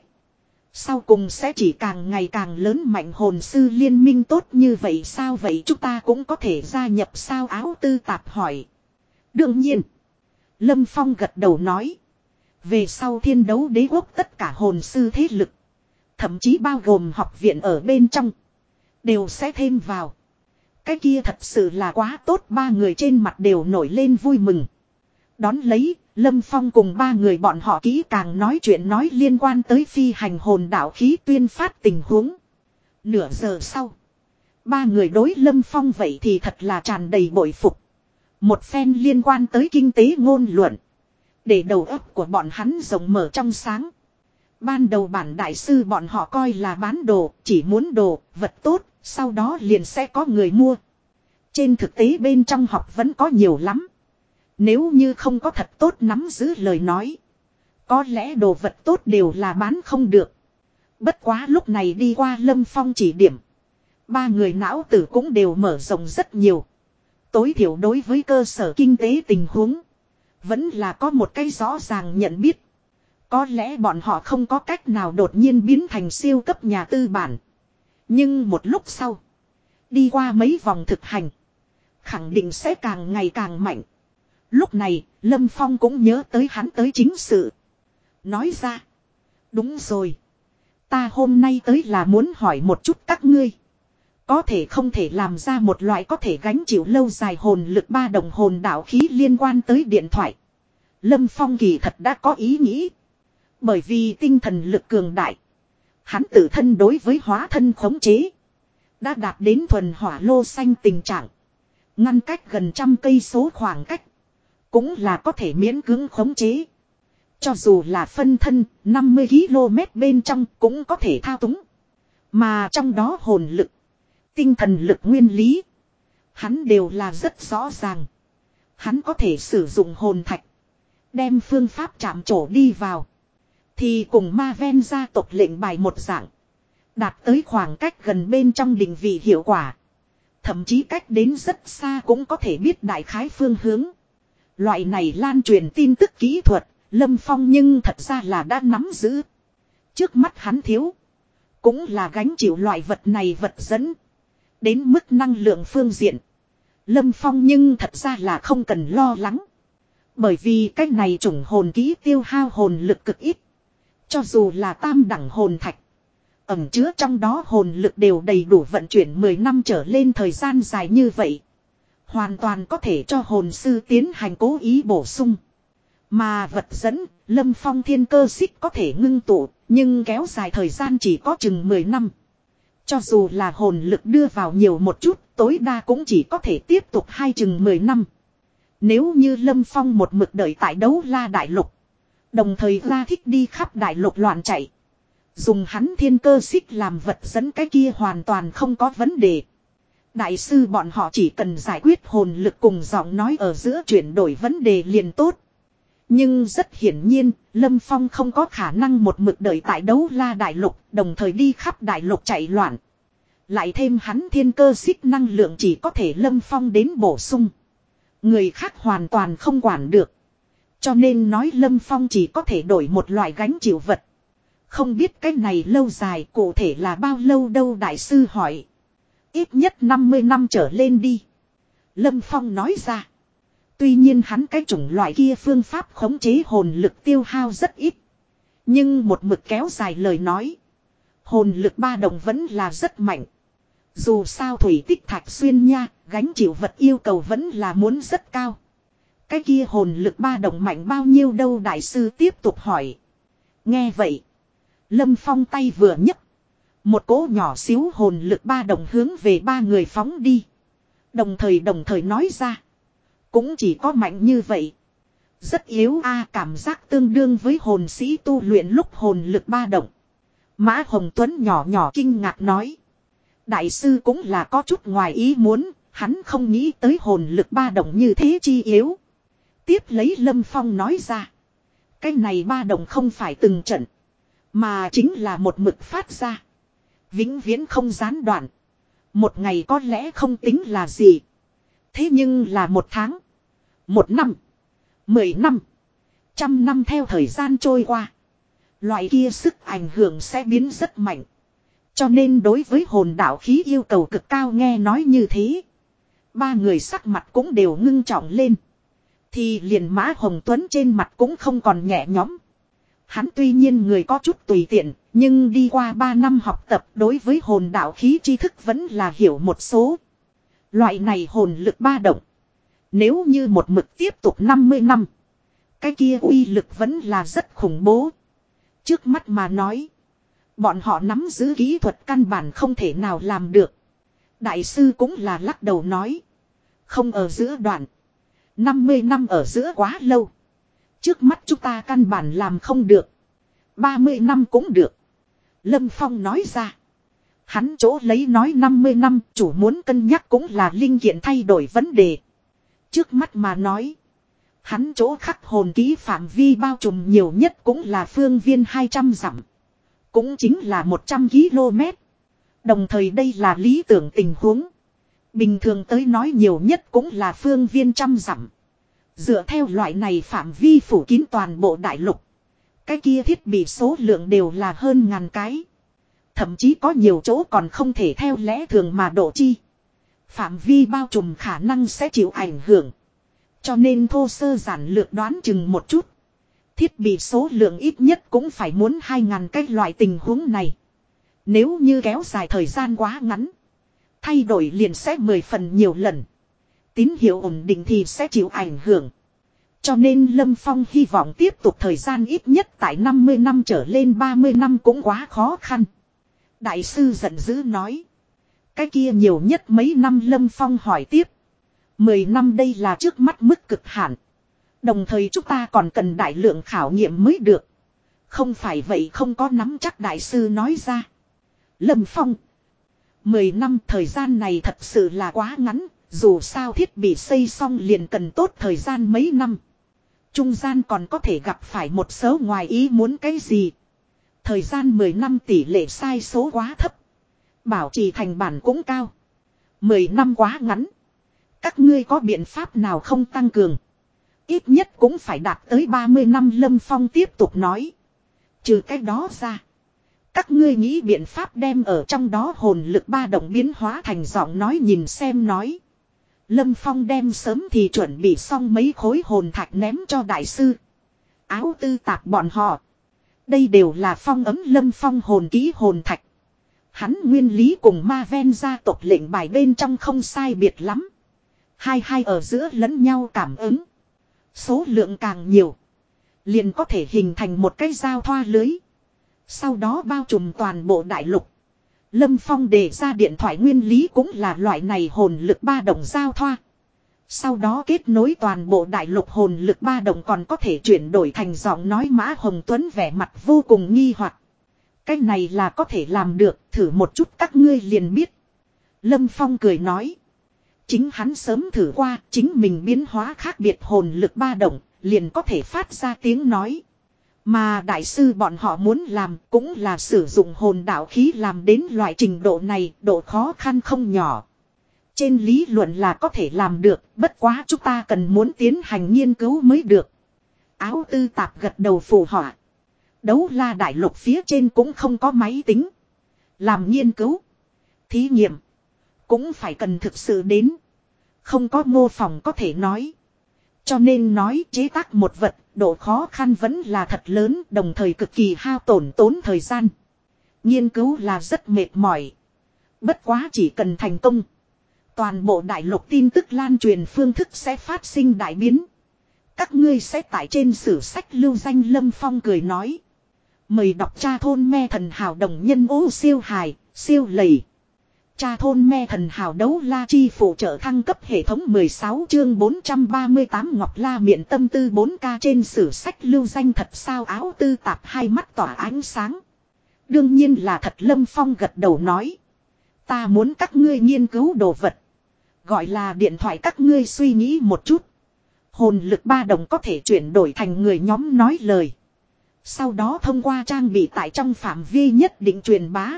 Sau cùng sẽ chỉ càng ngày càng lớn mạnh hồn sư liên minh tốt như vậy sao vậy chúng ta cũng có thể gia nhập sao áo tư tạp hỏi. Đương nhiên. Lâm Phong gật đầu nói. Về sau thiên đấu đế quốc tất cả hồn sư thế lực. Thậm chí bao gồm học viện ở bên trong. Đều sẽ thêm vào. Cái kia thật sự là quá tốt ba người trên mặt đều nổi lên vui mừng. Đón lấy, Lâm Phong cùng ba người bọn họ kỹ càng nói chuyện nói liên quan tới phi hành hồn đạo khí tuyên phát tình huống. Nửa giờ sau, ba người đối Lâm Phong vậy thì thật là tràn đầy bội phục. Một phen liên quan tới kinh tế ngôn luận. Để đầu óc của bọn hắn rộng mở trong sáng. Ban đầu bản đại sư bọn họ coi là bán đồ, chỉ muốn đồ, vật tốt, sau đó liền sẽ có người mua. Trên thực tế bên trong học vẫn có nhiều lắm. Nếu như không có thật tốt nắm giữ lời nói. Có lẽ đồ vật tốt đều là bán không được. Bất quá lúc này đi qua lâm phong chỉ điểm. Ba người não tử cũng đều mở rộng rất nhiều. Tối thiểu đối với cơ sở kinh tế tình huống. Vẫn là có một cái rõ ràng nhận biết. Có lẽ bọn họ không có cách nào đột nhiên biến thành siêu cấp nhà tư bản. Nhưng một lúc sau. Đi qua mấy vòng thực hành. Khẳng định sẽ càng ngày càng mạnh. Lúc này, Lâm Phong cũng nhớ tới hắn tới chính sự. Nói ra. Đúng rồi. Ta hôm nay tới là muốn hỏi một chút các ngươi. Có thể không thể làm ra một loại có thể gánh chịu lâu dài hồn lực ba đồng hồn đạo khí liên quan tới điện thoại. Lâm Phong kỳ thật đã có ý nghĩ. Bởi vì tinh thần lực cường đại. Hắn tự thân đối với hóa thân khống chế. Đã đạt đến thuần hỏa lô xanh tình trạng. Ngăn cách gần trăm cây số khoảng cách. Cũng là có thể miễn cưỡng khống chế. Cho dù là phân thân 50 km bên trong cũng có thể thao túng. Mà trong đó hồn lực. Tinh thần lực nguyên lý. Hắn đều là rất rõ ràng. Hắn có thể sử dụng hồn thạch. Đem phương pháp chạm trổ đi vào. Thì cùng ma ven gia tộc lệnh bài một dạng. Đạt tới khoảng cách gần bên trong định vị hiệu quả. Thậm chí cách đến rất xa cũng có thể biết đại khái phương hướng. Loại này lan truyền tin tức kỹ thuật, Lâm Phong nhưng thật ra là đã nắm giữ. Trước mắt hắn thiếu. Cũng là gánh chịu loại vật này vật dẫn. Đến mức năng lượng phương diện. Lâm Phong nhưng thật ra là không cần lo lắng. Bởi vì cái này chủng hồn ký tiêu hao hồn lực cực ít. Cho dù là tam đẳng hồn thạch. Ẩm chứa trong đó hồn lực đều đầy đủ vận chuyển 10 năm trở lên thời gian dài như vậy. Hoàn toàn có thể cho hồn sư tiến hành cố ý bổ sung. Mà vật dẫn, lâm phong thiên cơ xích có thể ngưng tụ, nhưng kéo dài thời gian chỉ có chừng 10 năm. Cho dù là hồn lực đưa vào nhiều một chút, tối đa cũng chỉ có thể tiếp tục hai chừng 10 năm. Nếu như lâm phong một mực đợi tại đấu la đại lục. Đồng thời ra thích đi khắp đại lục loạn chạy. Dùng hắn thiên cơ xích làm vật dẫn cái kia hoàn toàn không có vấn đề. Đại sư bọn họ chỉ cần giải quyết hồn lực cùng giọng nói ở giữa chuyển đổi vấn đề liền tốt. Nhưng rất hiển nhiên, Lâm Phong không có khả năng một mực đợi tại đấu la đại lục, đồng thời đi khắp đại lục chạy loạn. Lại thêm hắn thiên cơ xích năng lượng chỉ có thể Lâm Phong đến bổ sung. Người khác hoàn toàn không quản được. Cho nên nói Lâm Phong chỉ có thể đổi một loại gánh chịu vật. Không biết cái này lâu dài cụ thể là bao lâu đâu đại sư hỏi. Ít nhất 50 năm trở lên đi. Lâm Phong nói ra. Tuy nhiên hắn cái chủng loại kia phương pháp khống chế hồn lực tiêu hao rất ít. Nhưng một mực kéo dài lời nói. Hồn lực ba đồng vẫn là rất mạnh. Dù sao thủy tích thạch xuyên nha, gánh chịu vật yêu cầu vẫn là muốn rất cao. Cái kia hồn lực ba đồng mạnh bao nhiêu đâu đại sư tiếp tục hỏi. Nghe vậy. Lâm Phong tay vừa nhấc. Một cỗ nhỏ xíu hồn lực ba đồng hướng về ba người phóng đi. Đồng thời đồng thời nói ra. Cũng chỉ có mạnh như vậy. Rất yếu a cảm giác tương đương với hồn sĩ tu luyện lúc hồn lực ba động. Mã Hồng Tuấn nhỏ nhỏ kinh ngạc nói. Đại sư cũng là có chút ngoài ý muốn, hắn không nghĩ tới hồn lực ba động như thế chi yếu. Tiếp lấy Lâm Phong nói ra. Cái này ba động không phải từng trận. Mà chính là một mực phát ra. Vĩnh viễn không gián đoạn. Một ngày có lẽ không tính là gì. Thế nhưng là một tháng. Một năm. Mười năm. Trăm năm theo thời gian trôi qua. Loại kia sức ảnh hưởng sẽ biến rất mạnh. Cho nên đối với hồn đạo khí yêu cầu cực cao nghe nói như thế. Ba người sắc mặt cũng đều ngưng trọng lên. Thì liền mã hồng tuấn trên mặt cũng không còn nhẹ nhõm. Hắn tuy nhiên người có chút tùy tiện, nhưng đi qua ba năm học tập đối với hồn đạo khí tri thức vẫn là hiểu một số. Loại này hồn lực ba động. Nếu như một mực tiếp tục 50 năm. Cái kia uy lực vẫn là rất khủng bố. Trước mắt mà nói. Bọn họ nắm giữ kỹ thuật căn bản không thể nào làm được. Đại sư cũng là lắc đầu nói. Không ở giữa đoạn. 50 năm ở giữa quá lâu. Trước mắt chúng ta căn bản làm không được. 30 năm cũng được. Lâm Phong nói ra. Hắn chỗ lấy nói 50 năm, chủ muốn cân nhắc cũng là linh kiện thay đổi vấn đề. Trước mắt mà nói. Hắn chỗ khắc hồn ký phạm vi bao trùm nhiều nhất cũng là phương viên 200 dặm. Cũng chính là 100 km. Đồng thời đây là lý tưởng tình huống. Bình thường tới nói nhiều nhất cũng là phương viên trăm dặm. Dựa theo loại này phạm vi phủ kín toàn bộ đại lục. Cái kia thiết bị số lượng đều là hơn ngàn cái. Thậm chí có nhiều chỗ còn không thể theo lẽ thường mà độ chi. Phạm vi bao trùm khả năng sẽ chịu ảnh hưởng. Cho nên thô sơ giản lược đoán chừng một chút. Thiết bị số lượng ít nhất cũng phải muốn 2.000 cái loại tình huống này. Nếu như kéo dài thời gian quá ngắn. Thay đổi liền sẽ 10 phần nhiều lần. Tín hiệu ổn định thì sẽ chịu ảnh hưởng. Cho nên Lâm Phong hy vọng tiếp tục thời gian ít nhất tại 50 năm trở lên 30 năm cũng quá khó khăn. Đại sư giận dữ nói. Cái kia nhiều nhất mấy năm Lâm Phong hỏi tiếp. Mười năm đây là trước mắt mức cực hạn. Đồng thời chúng ta còn cần đại lượng khảo nghiệm mới được. Không phải vậy không có nắm chắc đại sư nói ra. Lâm Phong. Mười năm thời gian này thật sự là quá ngắn. Dù sao thiết bị xây xong liền cần tốt thời gian mấy năm. Trung gian còn có thể gặp phải một số ngoài ý muốn cái gì. Thời gian 10 năm tỷ lệ sai số quá thấp. Bảo trì thành bản cũng cao. 10 năm quá ngắn. Các ngươi có biện pháp nào không tăng cường. Ít nhất cũng phải đạt tới 30 năm, Lâm Phong tiếp tục nói. Trừ cái đó ra. Các ngươi nghĩ biện pháp đem ở trong đó hồn lực ba động biến hóa thành giọng nói nhìn xem nói. Lâm Phong đem sớm thì chuẩn bị xong mấy khối hồn thạch ném cho đại sư. Áo tư tạp bọn họ. Đây đều là phong ấm Lâm Phong hồn ký hồn thạch. Hắn nguyên lý cùng ma ven gia tộc lệnh bài bên trong không sai biệt lắm. Hai hai ở giữa lẫn nhau cảm ứng. Số lượng càng nhiều. Liền có thể hình thành một cái giao thoa lưới. Sau đó bao trùm toàn bộ đại lục. Lâm Phong đề ra điện thoại nguyên lý cũng là loại này hồn lực ba đồng giao thoa. Sau đó kết nối toàn bộ đại lục hồn lực ba đồng còn có thể chuyển đổi thành giọng nói Mã Hồng Tuấn vẻ mặt vô cùng nghi hoặc. Cái này là có thể làm được, thử một chút các ngươi liền biết. Lâm Phong cười nói. Chính hắn sớm thử qua, chính mình biến hóa khác biệt hồn lực ba đồng, liền có thể phát ra tiếng nói. Mà đại sư bọn họ muốn làm cũng là sử dụng hồn đạo khí làm đến loại trình độ này, độ khó khăn không nhỏ. Trên lý luận là có thể làm được, bất quá chúng ta cần muốn tiến hành nghiên cứu mới được. Áo tư tạp gật đầu phù họa. Đấu la đại lục phía trên cũng không có máy tính. Làm nghiên cứu. Thí nghiệm. Cũng phải cần thực sự đến. Không có mô phỏng có thể nói. Cho nên nói chế tác một vật, độ khó khăn vẫn là thật lớn, đồng thời cực kỳ hao tổn tốn thời gian. Nghiên cứu là rất mệt mỏi. Bất quá chỉ cần thành công. Toàn bộ đại lục tin tức lan truyền phương thức sẽ phát sinh đại biến. Các ngươi sẽ tải trên sử sách lưu danh Lâm Phong cười nói. Mời đọc cha thôn me thần hào đồng nhân ô siêu hài, siêu lầy. Cha thôn me thần hào đấu la chi phụ trợ thăng cấp hệ thống 16 chương 438 Ngọc La miệng tâm tư 4K trên sử sách lưu danh thật sao áo tư tạp hai mắt tỏa ánh sáng. Đương nhiên là thật Lâm Phong gật đầu nói. Ta muốn các ngươi nghiên cứu đồ vật. Gọi là điện thoại các ngươi suy nghĩ một chút. Hồn lực ba đồng có thể chuyển đổi thành người nhóm nói lời. Sau đó thông qua trang bị tại trong phạm vi nhất định truyền bá.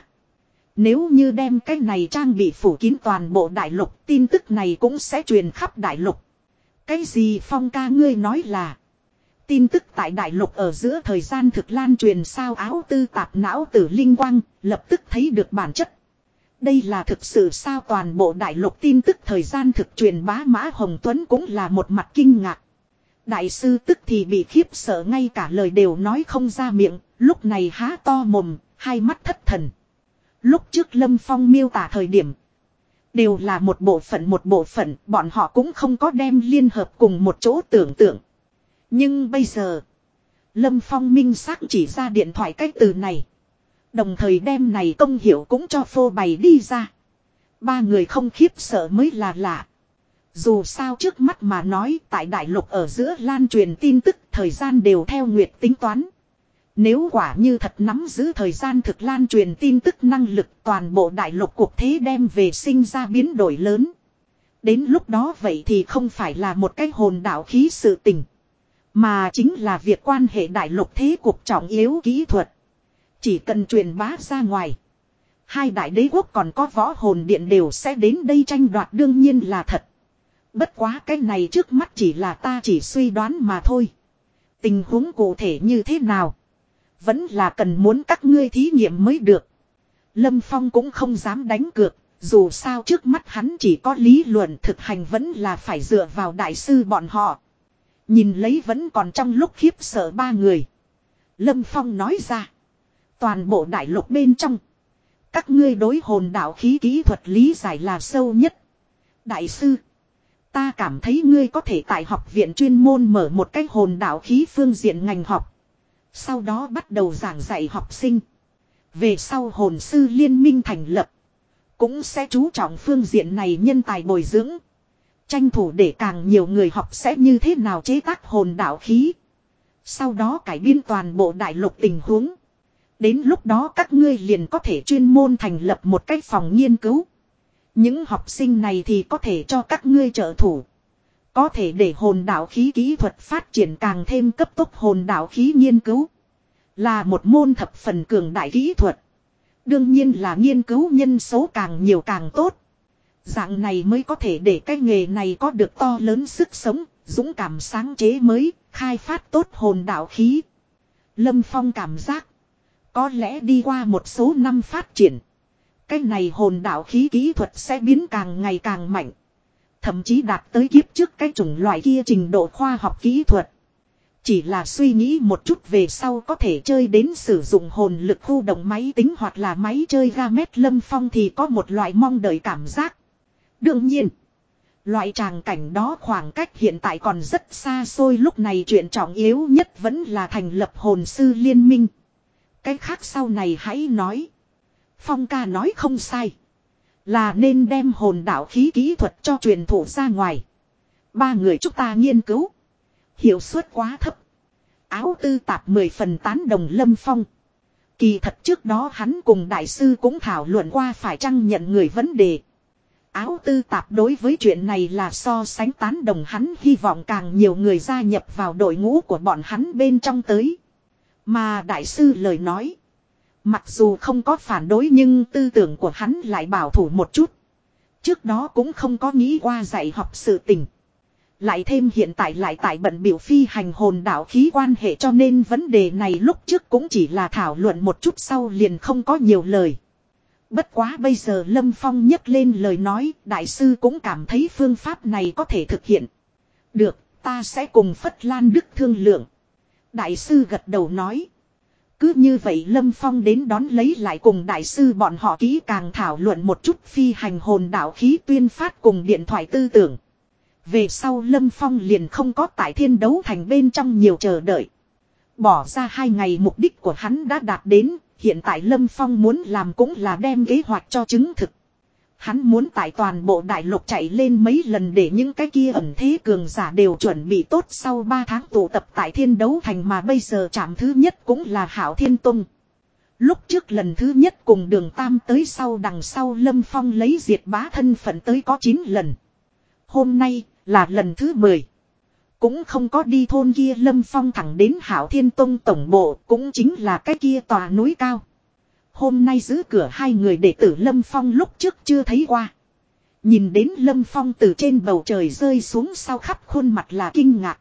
Nếu như đem cái này trang bị phủ kín toàn bộ đại lục tin tức này cũng sẽ truyền khắp đại lục. Cái gì phong ca ngươi nói là. Tin tức tại đại lục ở giữa thời gian thực lan truyền sao áo tư tạp não tử linh quang lập tức thấy được bản chất. Đây là thực sự sao toàn bộ đại lục tin tức thời gian thực truyền bá Mã Hồng Tuấn cũng là một mặt kinh ngạc. Đại sư tức thì bị khiếp sợ ngay cả lời đều nói không ra miệng, lúc này há to mồm, hai mắt thất thần. Lúc trước Lâm Phong miêu tả thời điểm, đều là một bộ phận một bộ phận, bọn họ cũng không có đem liên hợp cùng một chỗ tưởng tượng. Nhưng bây giờ, Lâm Phong minh xác chỉ ra điện thoại cách từ này. Đồng thời đem này công hiệu cũng cho phô bày đi ra. Ba người không khiếp sợ mới là lạ. Dù sao trước mắt mà nói tại đại lục ở giữa lan truyền tin tức thời gian đều theo nguyệt tính toán. Nếu quả như thật nắm giữ thời gian thực lan truyền tin tức năng lực, toàn bộ đại lục cuộc thế đem về sinh ra biến đổi lớn. Đến lúc đó vậy thì không phải là một cái hồn đạo khí sự tình. Mà chính là việc quan hệ đại lục thế cuộc trọng yếu kỹ thuật. Chỉ cần truyền bá ra ngoài. Hai đại đế quốc còn có võ hồn điện đều sẽ đến đây tranh đoạt đương nhiên là thật. Bất quá cái này trước mắt chỉ là ta chỉ suy đoán mà thôi. Tình huống cụ thể như thế nào? Vẫn là cần muốn các ngươi thí nghiệm mới được. Lâm Phong cũng không dám đánh cược, dù sao trước mắt hắn chỉ có lý luận thực hành vẫn là phải dựa vào đại sư bọn họ. Nhìn lấy vẫn còn trong lúc khiếp sợ ba người. Lâm Phong nói ra. Toàn bộ đại lục bên trong. Các ngươi đối hồn đạo khí kỹ thuật lý giải là sâu nhất. Đại sư. Ta cảm thấy ngươi có thể tại học viện chuyên môn mở một cái hồn đạo khí phương diện ngành học. Sau đó bắt đầu giảng dạy học sinh. Về sau hồn sư liên minh thành lập. Cũng sẽ chú trọng phương diện này nhân tài bồi dưỡng. Tranh thủ để càng nhiều người học sẽ như thế nào chế tác hồn đạo khí. Sau đó cải biên toàn bộ đại lục tình huống. Đến lúc đó các ngươi liền có thể chuyên môn thành lập một cái phòng nghiên cứu. Những học sinh này thì có thể cho các ngươi trợ thủ. Có thể để hồn đạo khí kỹ thuật phát triển càng thêm cấp tốc hồn đạo khí nghiên cứu. Là một môn thập phần cường đại kỹ thuật. Đương nhiên là nghiên cứu nhân số càng nhiều càng tốt. Dạng này mới có thể để cái nghề này có được to lớn sức sống, dũng cảm sáng chế mới, khai phát tốt hồn đạo khí. Lâm Phong cảm giác. Có lẽ đi qua một số năm phát triển. Cái này hồn đạo khí kỹ thuật sẽ biến càng ngày càng mạnh. Thậm chí đạt tới kiếp trước cái chủng loại kia trình độ khoa học kỹ thuật. Chỉ là suy nghĩ một chút về sau có thể chơi đến sử dụng hồn lực khu động máy tính hoặc là máy chơi gamet lâm phong thì có một loại mong đợi cảm giác. Đương nhiên, loại tràng cảnh đó khoảng cách hiện tại còn rất xa xôi lúc này chuyện trọng yếu nhất vẫn là thành lập hồn sư liên minh. Cái khác sau này hãy nói. Phong ca nói không sai. Là nên đem hồn đạo khí kỹ thuật cho truyền thụ ra ngoài. Ba người chúng ta nghiên cứu. Hiệu suất quá thấp. Áo tư tạp mười phần tán đồng lâm phong. Kỳ thật trước đó hắn cùng đại sư cũng thảo luận qua phải chăng nhận người vấn đề. Áo tư tạp đối với chuyện này là so sánh tán đồng hắn hy vọng càng nhiều người gia nhập vào đội ngũ của bọn hắn bên trong tới. Mà đại sư lời nói. Mặc dù không có phản đối nhưng tư tưởng của hắn lại bảo thủ một chút. Trước đó cũng không có nghĩ qua dạy học sự tình. Lại thêm hiện tại lại tại bận biểu phi hành hồn đạo khí quan hệ cho nên vấn đề này lúc trước cũng chỉ là thảo luận một chút sau liền không có nhiều lời. Bất quá bây giờ Lâm Phong nhấc lên lời nói, đại sư cũng cảm thấy phương pháp này có thể thực hiện. Được, ta sẽ cùng Phất Lan Đức thương lượng. Đại sư gật đầu nói. Cứ như vậy Lâm Phong đến đón lấy lại cùng đại sư bọn họ ký càng thảo luận một chút phi hành hồn đạo khí tuyên phát cùng điện thoại tư tưởng. Về sau Lâm Phong liền không có tại thiên đấu thành bên trong nhiều chờ đợi. Bỏ ra hai ngày mục đích của hắn đã đạt đến, hiện tại Lâm Phong muốn làm cũng là đem kế hoạch cho chứng thực. Hắn muốn tại toàn bộ đại lục chạy lên mấy lần để những cái kia ẩn thế cường giả đều chuẩn bị tốt sau 3 tháng tụ tập tại thiên đấu thành mà bây giờ chạm thứ nhất cũng là Hảo Thiên Tông. Lúc trước lần thứ nhất cùng đường Tam tới sau đằng sau Lâm Phong lấy diệt bá thân phận tới có 9 lần. Hôm nay là lần thứ 10. Cũng không có đi thôn kia Lâm Phong thẳng đến Hảo Thiên Tông tổng bộ, cũng chính là cái kia tòa núi cao. Hôm nay giữ cửa hai người đệ tử Lâm Phong lúc trước chưa thấy qua. Nhìn đến Lâm Phong từ trên bầu trời rơi xuống sau khắp khuôn mặt là kinh ngạc.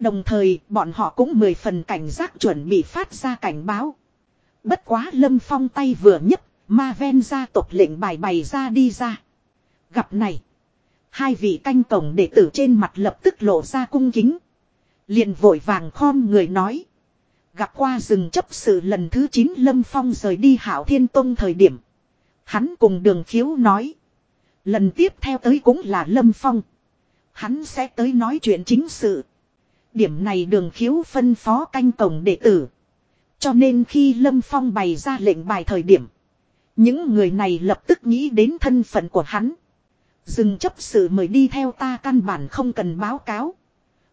Đồng thời bọn họ cũng mười phần cảnh giác chuẩn bị phát ra cảnh báo. Bất quá Lâm Phong tay vừa nhấc, ma ven ra tộc lệnh bài bày ra đi ra. Gặp này. Hai vị canh cổng đệ tử trên mặt lập tức lộ ra cung kính. liền vội vàng khom người nói. Gặp qua rừng chấp sự lần thứ 9 Lâm Phong rời đi Hảo Thiên Tông thời điểm. Hắn cùng đường khiếu nói. Lần tiếp theo tới cũng là Lâm Phong. Hắn sẽ tới nói chuyện chính sự. Điểm này đường khiếu phân phó canh cổng đệ tử. Cho nên khi Lâm Phong bày ra lệnh bài thời điểm. Những người này lập tức nghĩ đến thân phận của hắn. Dừng chấp sự mời đi theo ta căn bản không cần báo cáo.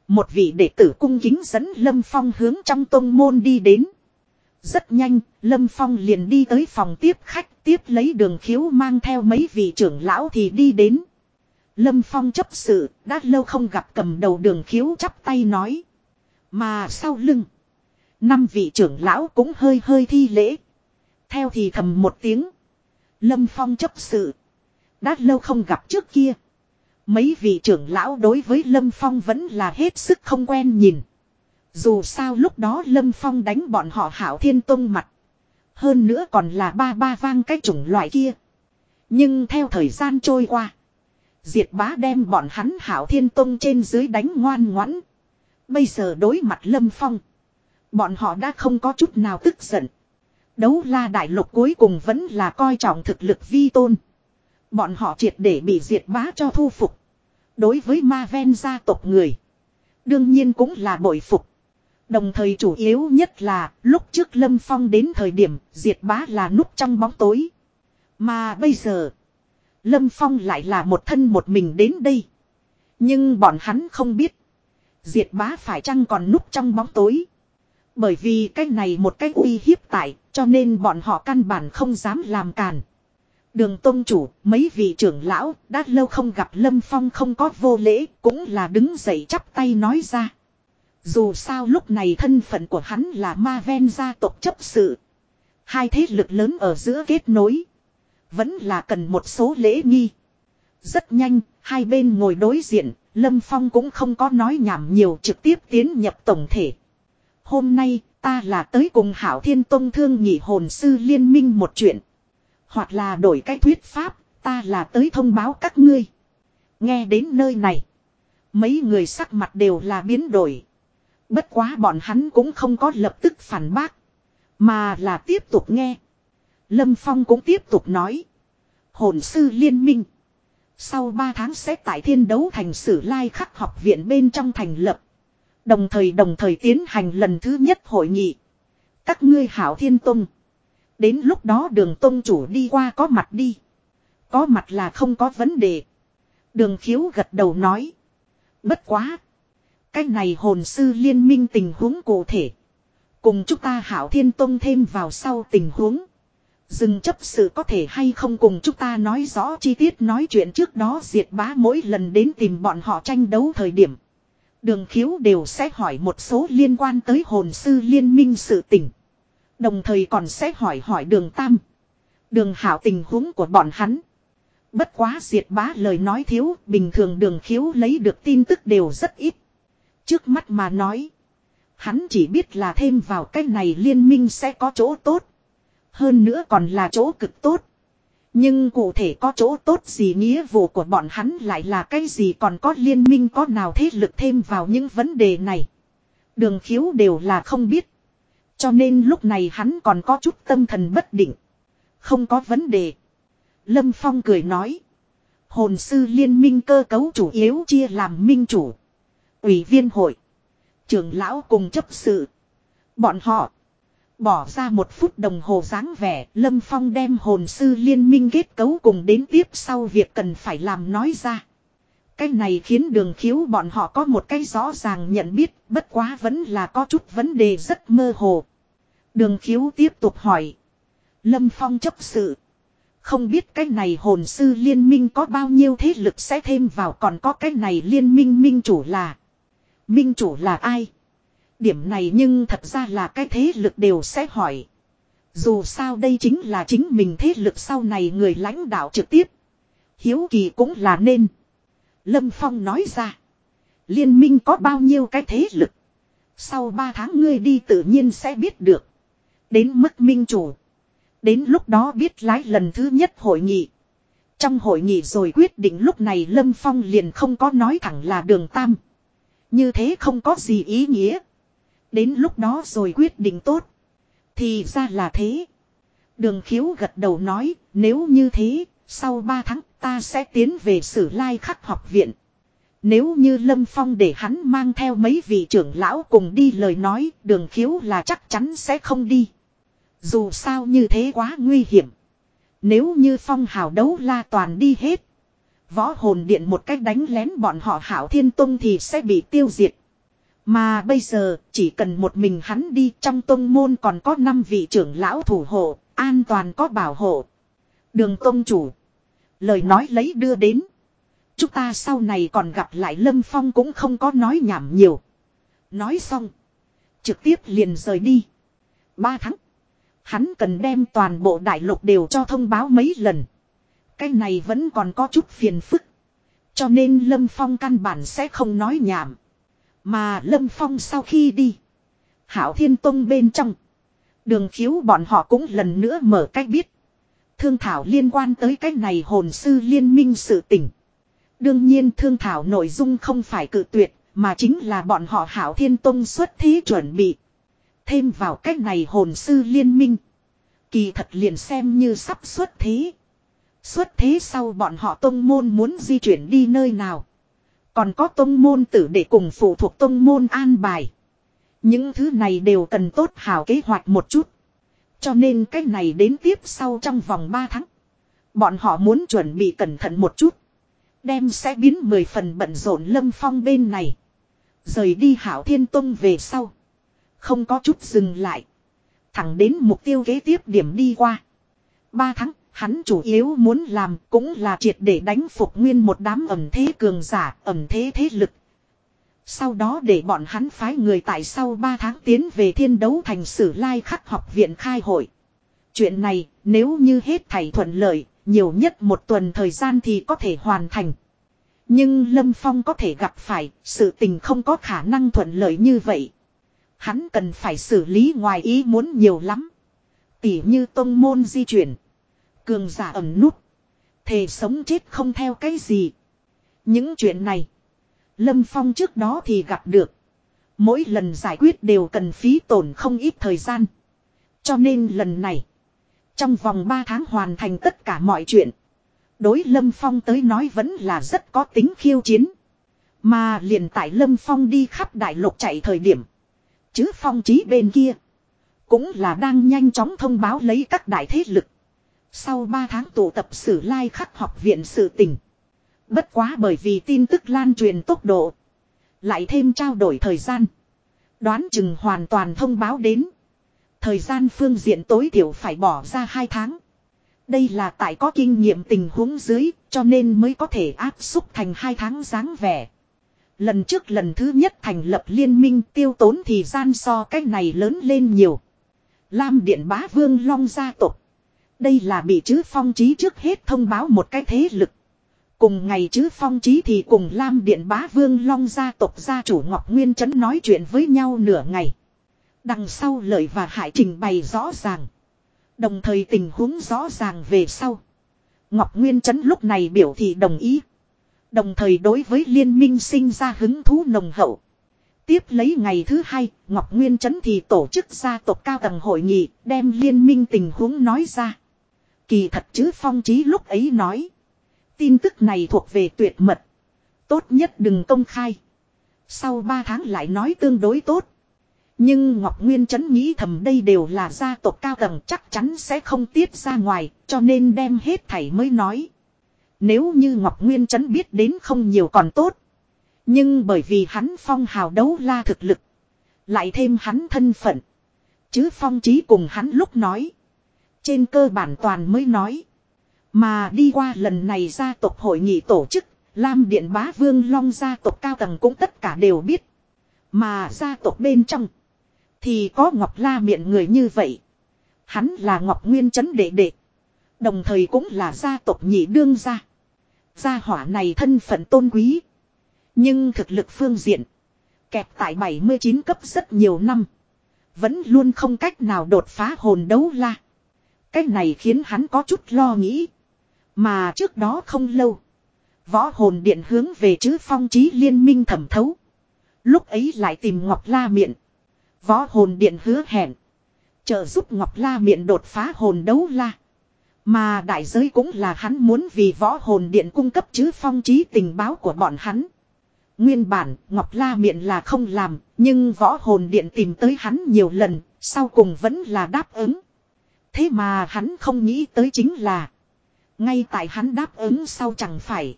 Một vị đệ tử cung kính dẫn Lâm Phong hướng trong tôn môn đi đến. Rất nhanh, Lâm Phong liền đi tới phòng tiếp khách tiếp lấy đường khiếu mang theo mấy vị trưởng lão thì đi đến. Lâm Phong chấp sự, đã lâu không gặp cầm đầu đường khiếu chắp tay nói. Mà sau lưng, năm vị trưởng lão cũng hơi hơi thi lễ. Theo thì thầm một tiếng. Lâm Phong chấp sự. Đã lâu không gặp trước kia. Mấy vị trưởng lão đối với Lâm Phong vẫn là hết sức không quen nhìn. Dù sao lúc đó Lâm Phong đánh bọn họ hảo thiên tông mặt. Hơn nữa còn là ba ba vang cái chủng loại kia. Nhưng theo thời gian trôi qua. Diệt bá đem bọn hắn hảo thiên tông trên dưới đánh ngoan ngoãn. Bây giờ đối mặt Lâm Phong. Bọn họ đã không có chút nào tức giận. Đấu la đại lục cuối cùng vẫn là coi trọng thực lực vi tôn. Bọn họ triệt để bị diệt bá cho thu phục. Đối với ma ven gia tộc người. Đương nhiên cũng là bội phục. Đồng thời chủ yếu nhất là, lúc trước Lâm Phong đến thời điểm, diệt bá là núp trong bóng tối. Mà bây giờ. Lâm Phong lại là một thân một mình đến đây. Nhưng bọn hắn không biết. Diệt bá phải chăng còn núp trong bóng tối. Bởi vì cái này một cái uy hiếp tại, cho nên bọn họ căn bản không dám làm càn. Đường tôn chủ, mấy vị trưởng lão, đã lâu không gặp Lâm Phong không có vô lễ, cũng là đứng dậy chắp tay nói ra. Dù sao lúc này thân phận của hắn là ma ven gia tộc chấp sự. Hai thế lực lớn ở giữa kết nối. Vẫn là cần một số lễ nghi. Rất nhanh, hai bên ngồi đối diện, Lâm Phong cũng không có nói nhảm nhiều trực tiếp tiến nhập tổng thể. Hôm nay, ta là tới cùng Hảo Thiên Tông Thương nhị hồn sư liên minh một chuyện. Hoặc là đổi cái thuyết pháp, ta là tới thông báo các ngươi. Nghe đến nơi này. Mấy người sắc mặt đều là biến đổi. Bất quá bọn hắn cũng không có lập tức phản bác. Mà là tiếp tục nghe. Lâm Phong cũng tiếp tục nói. Hồn sư liên minh. Sau 3 tháng sẽ tại thiên đấu thành sử lai khắc học viện bên trong thành lập. Đồng thời đồng thời tiến hành lần thứ nhất hội nghị. Các ngươi hảo thiên tông. Đến lúc đó đường tôn chủ đi qua có mặt đi. Có mặt là không có vấn đề. Đường khiếu gật đầu nói. Bất quá. Cái này hồn sư liên minh tình huống cụ thể. Cùng chúng ta hảo thiên tông thêm vào sau tình huống. Dừng chấp sự có thể hay không cùng chúng ta nói rõ chi tiết nói chuyện trước đó diệt bá mỗi lần đến tìm bọn họ tranh đấu thời điểm. Đường khiếu đều sẽ hỏi một số liên quan tới hồn sư liên minh sự tình. Đồng thời còn sẽ hỏi hỏi đường tam. Đường hảo tình huống của bọn hắn. Bất quá diệt bá lời nói thiếu, bình thường đường khiếu lấy được tin tức đều rất ít. Trước mắt mà nói. Hắn chỉ biết là thêm vào cái này liên minh sẽ có chỗ tốt. Hơn nữa còn là chỗ cực tốt. Nhưng cụ thể có chỗ tốt gì nghĩa vụ của bọn hắn lại là cái gì còn có liên minh có nào thế lực thêm vào những vấn đề này. Đường khiếu đều là không biết. Cho nên lúc này hắn còn có chút tâm thần bất định. Không có vấn đề. Lâm Phong cười nói. Hồn sư liên minh cơ cấu chủ yếu chia làm minh chủ. Ủy viên hội. Trưởng lão cùng chấp sự. Bọn họ. Bỏ ra một phút đồng hồ dáng vẻ, Lâm Phong đem hồn sư liên minh kết cấu cùng đến tiếp sau việc cần phải làm nói ra. Cái này khiến đường khiếu bọn họ có một cái rõ ràng nhận biết, bất quá vẫn là có chút vấn đề rất mơ hồ. Đường khiếu tiếp tục hỏi. Lâm Phong chấp sự. Không biết cái này hồn sư liên minh có bao nhiêu thế lực sẽ thêm vào còn có cái này liên minh minh chủ là. Minh chủ là ai? Điểm này nhưng thật ra là cái thế lực đều sẽ hỏi. Dù sao đây chính là chính mình thế lực sau này người lãnh đạo trực tiếp. Hiếu kỳ cũng là nên. Lâm Phong nói ra. Liên minh có bao nhiêu cái thế lực. Sau 3 tháng ngươi đi tự nhiên sẽ biết được. Đến mức minh chủ. Đến lúc đó biết lái lần thứ nhất hội nghị. Trong hội nghị rồi quyết định lúc này Lâm Phong liền không có nói thẳng là đường tam. Như thế không có gì ý nghĩa. Đến lúc đó rồi quyết định tốt. Thì ra là thế. Đường khiếu gật đầu nói, nếu như thế, sau 3 tháng ta sẽ tiến về sử lai khắc học viện. Nếu như Lâm Phong để hắn mang theo mấy vị trưởng lão cùng đi lời nói, đường khiếu là chắc chắn sẽ không đi. Dù sao như thế quá nguy hiểm. Nếu như Phong hào đấu la toàn đi hết. Võ hồn điện một cách đánh lén bọn họ hảo thiên tông thì sẽ bị tiêu diệt. Mà bây giờ chỉ cần một mình hắn đi trong tông môn còn có 5 vị trưởng lão thủ hộ, an toàn có bảo hộ. Đường tông chủ. Lời nói lấy đưa đến. Chúng ta sau này còn gặp lại Lâm Phong cũng không có nói nhảm nhiều. Nói xong. Trực tiếp liền rời đi. Ba tháng. Hắn cần đem toàn bộ đại lục đều cho thông báo mấy lần. Cái này vẫn còn có chút phiền phức. Cho nên Lâm Phong căn bản sẽ không nói nhảm. Mà Lâm Phong sau khi đi. Hảo Thiên Tông bên trong. Đường khiếu bọn họ cũng lần nữa mở cách biết. Thương thảo liên quan tới cái này hồn sư liên minh sự tình. Đương nhiên thương thảo nội dung không phải cự tuyệt, mà chính là bọn họ Hảo Thiên Tông xuất thí chuẩn bị. Thêm vào cách này hồn sư liên minh. Kỳ thật liền xem như sắp xuất thế. Xuất thế sau bọn họ tông môn muốn di chuyển đi nơi nào. Còn có tông môn tử để cùng phụ thuộc tông môn an bài. Những thứ này đều cần tốt hảo kế hoạch một chút. Cho nên cái này đến tiếp sau trong vòng 3 tháng. Bọn họ muốn chuẩn bị cẩn thận một chút. Đem sẽ biến 10 phần bận rộn lâm phong bên này. Rời đi hảo thiên tông về sau. Không có chút dừng lại. Thẳng đến mục tiêu kế tiếp điểm đi qua. 3 tháng Hắn chủ yếu muốn làm cũng là triệt để đánh phục nguyên một đám ẩm thế cường giả, ẩm thế thế lực. Sau đó để bọn hắn phái người tại sau 3 tháng tiến về thiên đấu thành sử lai khắc học viện khai hội. Chuyện này nếu như hết thảy thuận lợi, nhiều nhất một tuần thời gian thì có thể hoàn thành. Nhưng Lâm Phong có thể gặp phải, sự tình không có khả năng thuận lợi như vậy. Hắn cần phải xử lý ngoài ý muốn nhiều lắm. Tỉ như tông môn di chuyển. Cường giả ẩn nút. Thề sống chết không theo cái gì. Những chuyện này. Lâm Phong trước đó thì gặp được. Mỗi lần giải quyết đều cần phí tổn không ít thời gian. Cho nên lần này. Trong vòng 3 tháng hoàn thành tất cả mọi chuyện. Đối Lâm Phong tới nói vẫn là rất có tính khiêu chiến. Mà liền tại Lâm Phong đi khắp đại lục chạy thời điểm. Chứ Phong trí bên kia. Cũng là đang nhanh chóng thông báo lấy các đại thế lực. Sau 3 tháng tụ tập sử lai khắc học viện sự tình. Bất quá bởi vì tin tức lan truyền tốc độ. Lại thêm trao đổi thời gian. Đoán chừng hoàn toàn thông báo đến. Thời gian phương diện tối thiểu phải bỏ ra 2 tháng. Đây là tại có kinh nghiệm tình huống dưới, cho nên mới có thể áp xúc thành hai tháng dáng vẻ. Lần trước lần thứ nhất thành lập liên minh tiêu tốn thì gian so cách này lớn lên nhiều. Lam Điện Bá Vương Long gia tộc. Đây là bị chứ phong trí trước hết thông báo một cái thế lực. Cùng ngày chứ phong trí thì cùng Lam Điện Bá Vương Long gia tộc gia chủ Ngọc Nguyên Trấn nói chuyện với nhau nửa ngày. Đằng sau lợi và hại trình bày rõ ràng. Đồng thời tình huống rõ ràng về sau. Ngọc Nguyên Trấn lúc này biểu thị đồng ý. Đồng thời đối với liên minh sinh ra hứng thú nồng hậu. Tiếp lấy ngày thứ hai, Ngọc Nguyên Trấn thì tổ chức gia tộc cao tầng hội nghị, đem liên minh tình huống nói ra. Kỳ thật chứ phong trí lúc ấy nói. Tin tức này thuộc về tuyệt mật. Tốt nhất đừng công khai. Sau 3 tháng lại nói tương đối tốt. Nhưng Ngọc Nguyên Trấn nghĩ thầm đây đều là gia tộc cao tầng chắc chắn sẽ không tiết ra ngoài, cho nên đem hết thảy mới nói. Nếu như Ngọc Nguyên Trấn biết đến không nhiều còn tốt. Nhưng bởi vì hắn phong hào đấu la thực lực. Lại thêm hắn thân phận. Chứ phong trí cùng hắn lúc nói. Trên cơ bản toàn mới nói. Mà đi qua lần này gia tộc hội nghị tổ chức. Lam Điện Bá Vương Long gia tộc cao tầng cũng tất cả đều biết. Mà gia tộc bên trong. Thì có Ngọc La miệng người như vậy. Hắn là Ngọc Nguyên Trấn đệ đệ. Đồng thời cũng là gia tộc nhị đương gia. Gia hỏa này thân phận tôn quý. Nhưng thực lực phương diện. Kẹp tại 79 cấp rất nhiều năm. Vẫn luôn không cách nào đột phá hồn đấu la. Cách này khiến hắn có chút lo nghĩ. Mà trước đó không lâu. Võ hồn điện hướng về chứ phong trí liên minh thẩm thấu. Lúc ấy lại tìm Ngọc La Miện. Võ hồn điện hứa hẹn. Trợ giúp Ngọc La Miện đột phá hồn đấu la. Mà đại giới cũng là hắn muốn vì võ hồn điện cung cấp chứ phong trí tình báo của bọn hắn. Nguyên bản, Ngọc La miệng là không làm, nhưng võ hồn điện tìm tới hắn nhiều lần, sau cùng vẫn là đáp ứng. Thế mà hắn không nghĩ tới chính là, ngay tại hắn đáp ứng sau chẳng phải.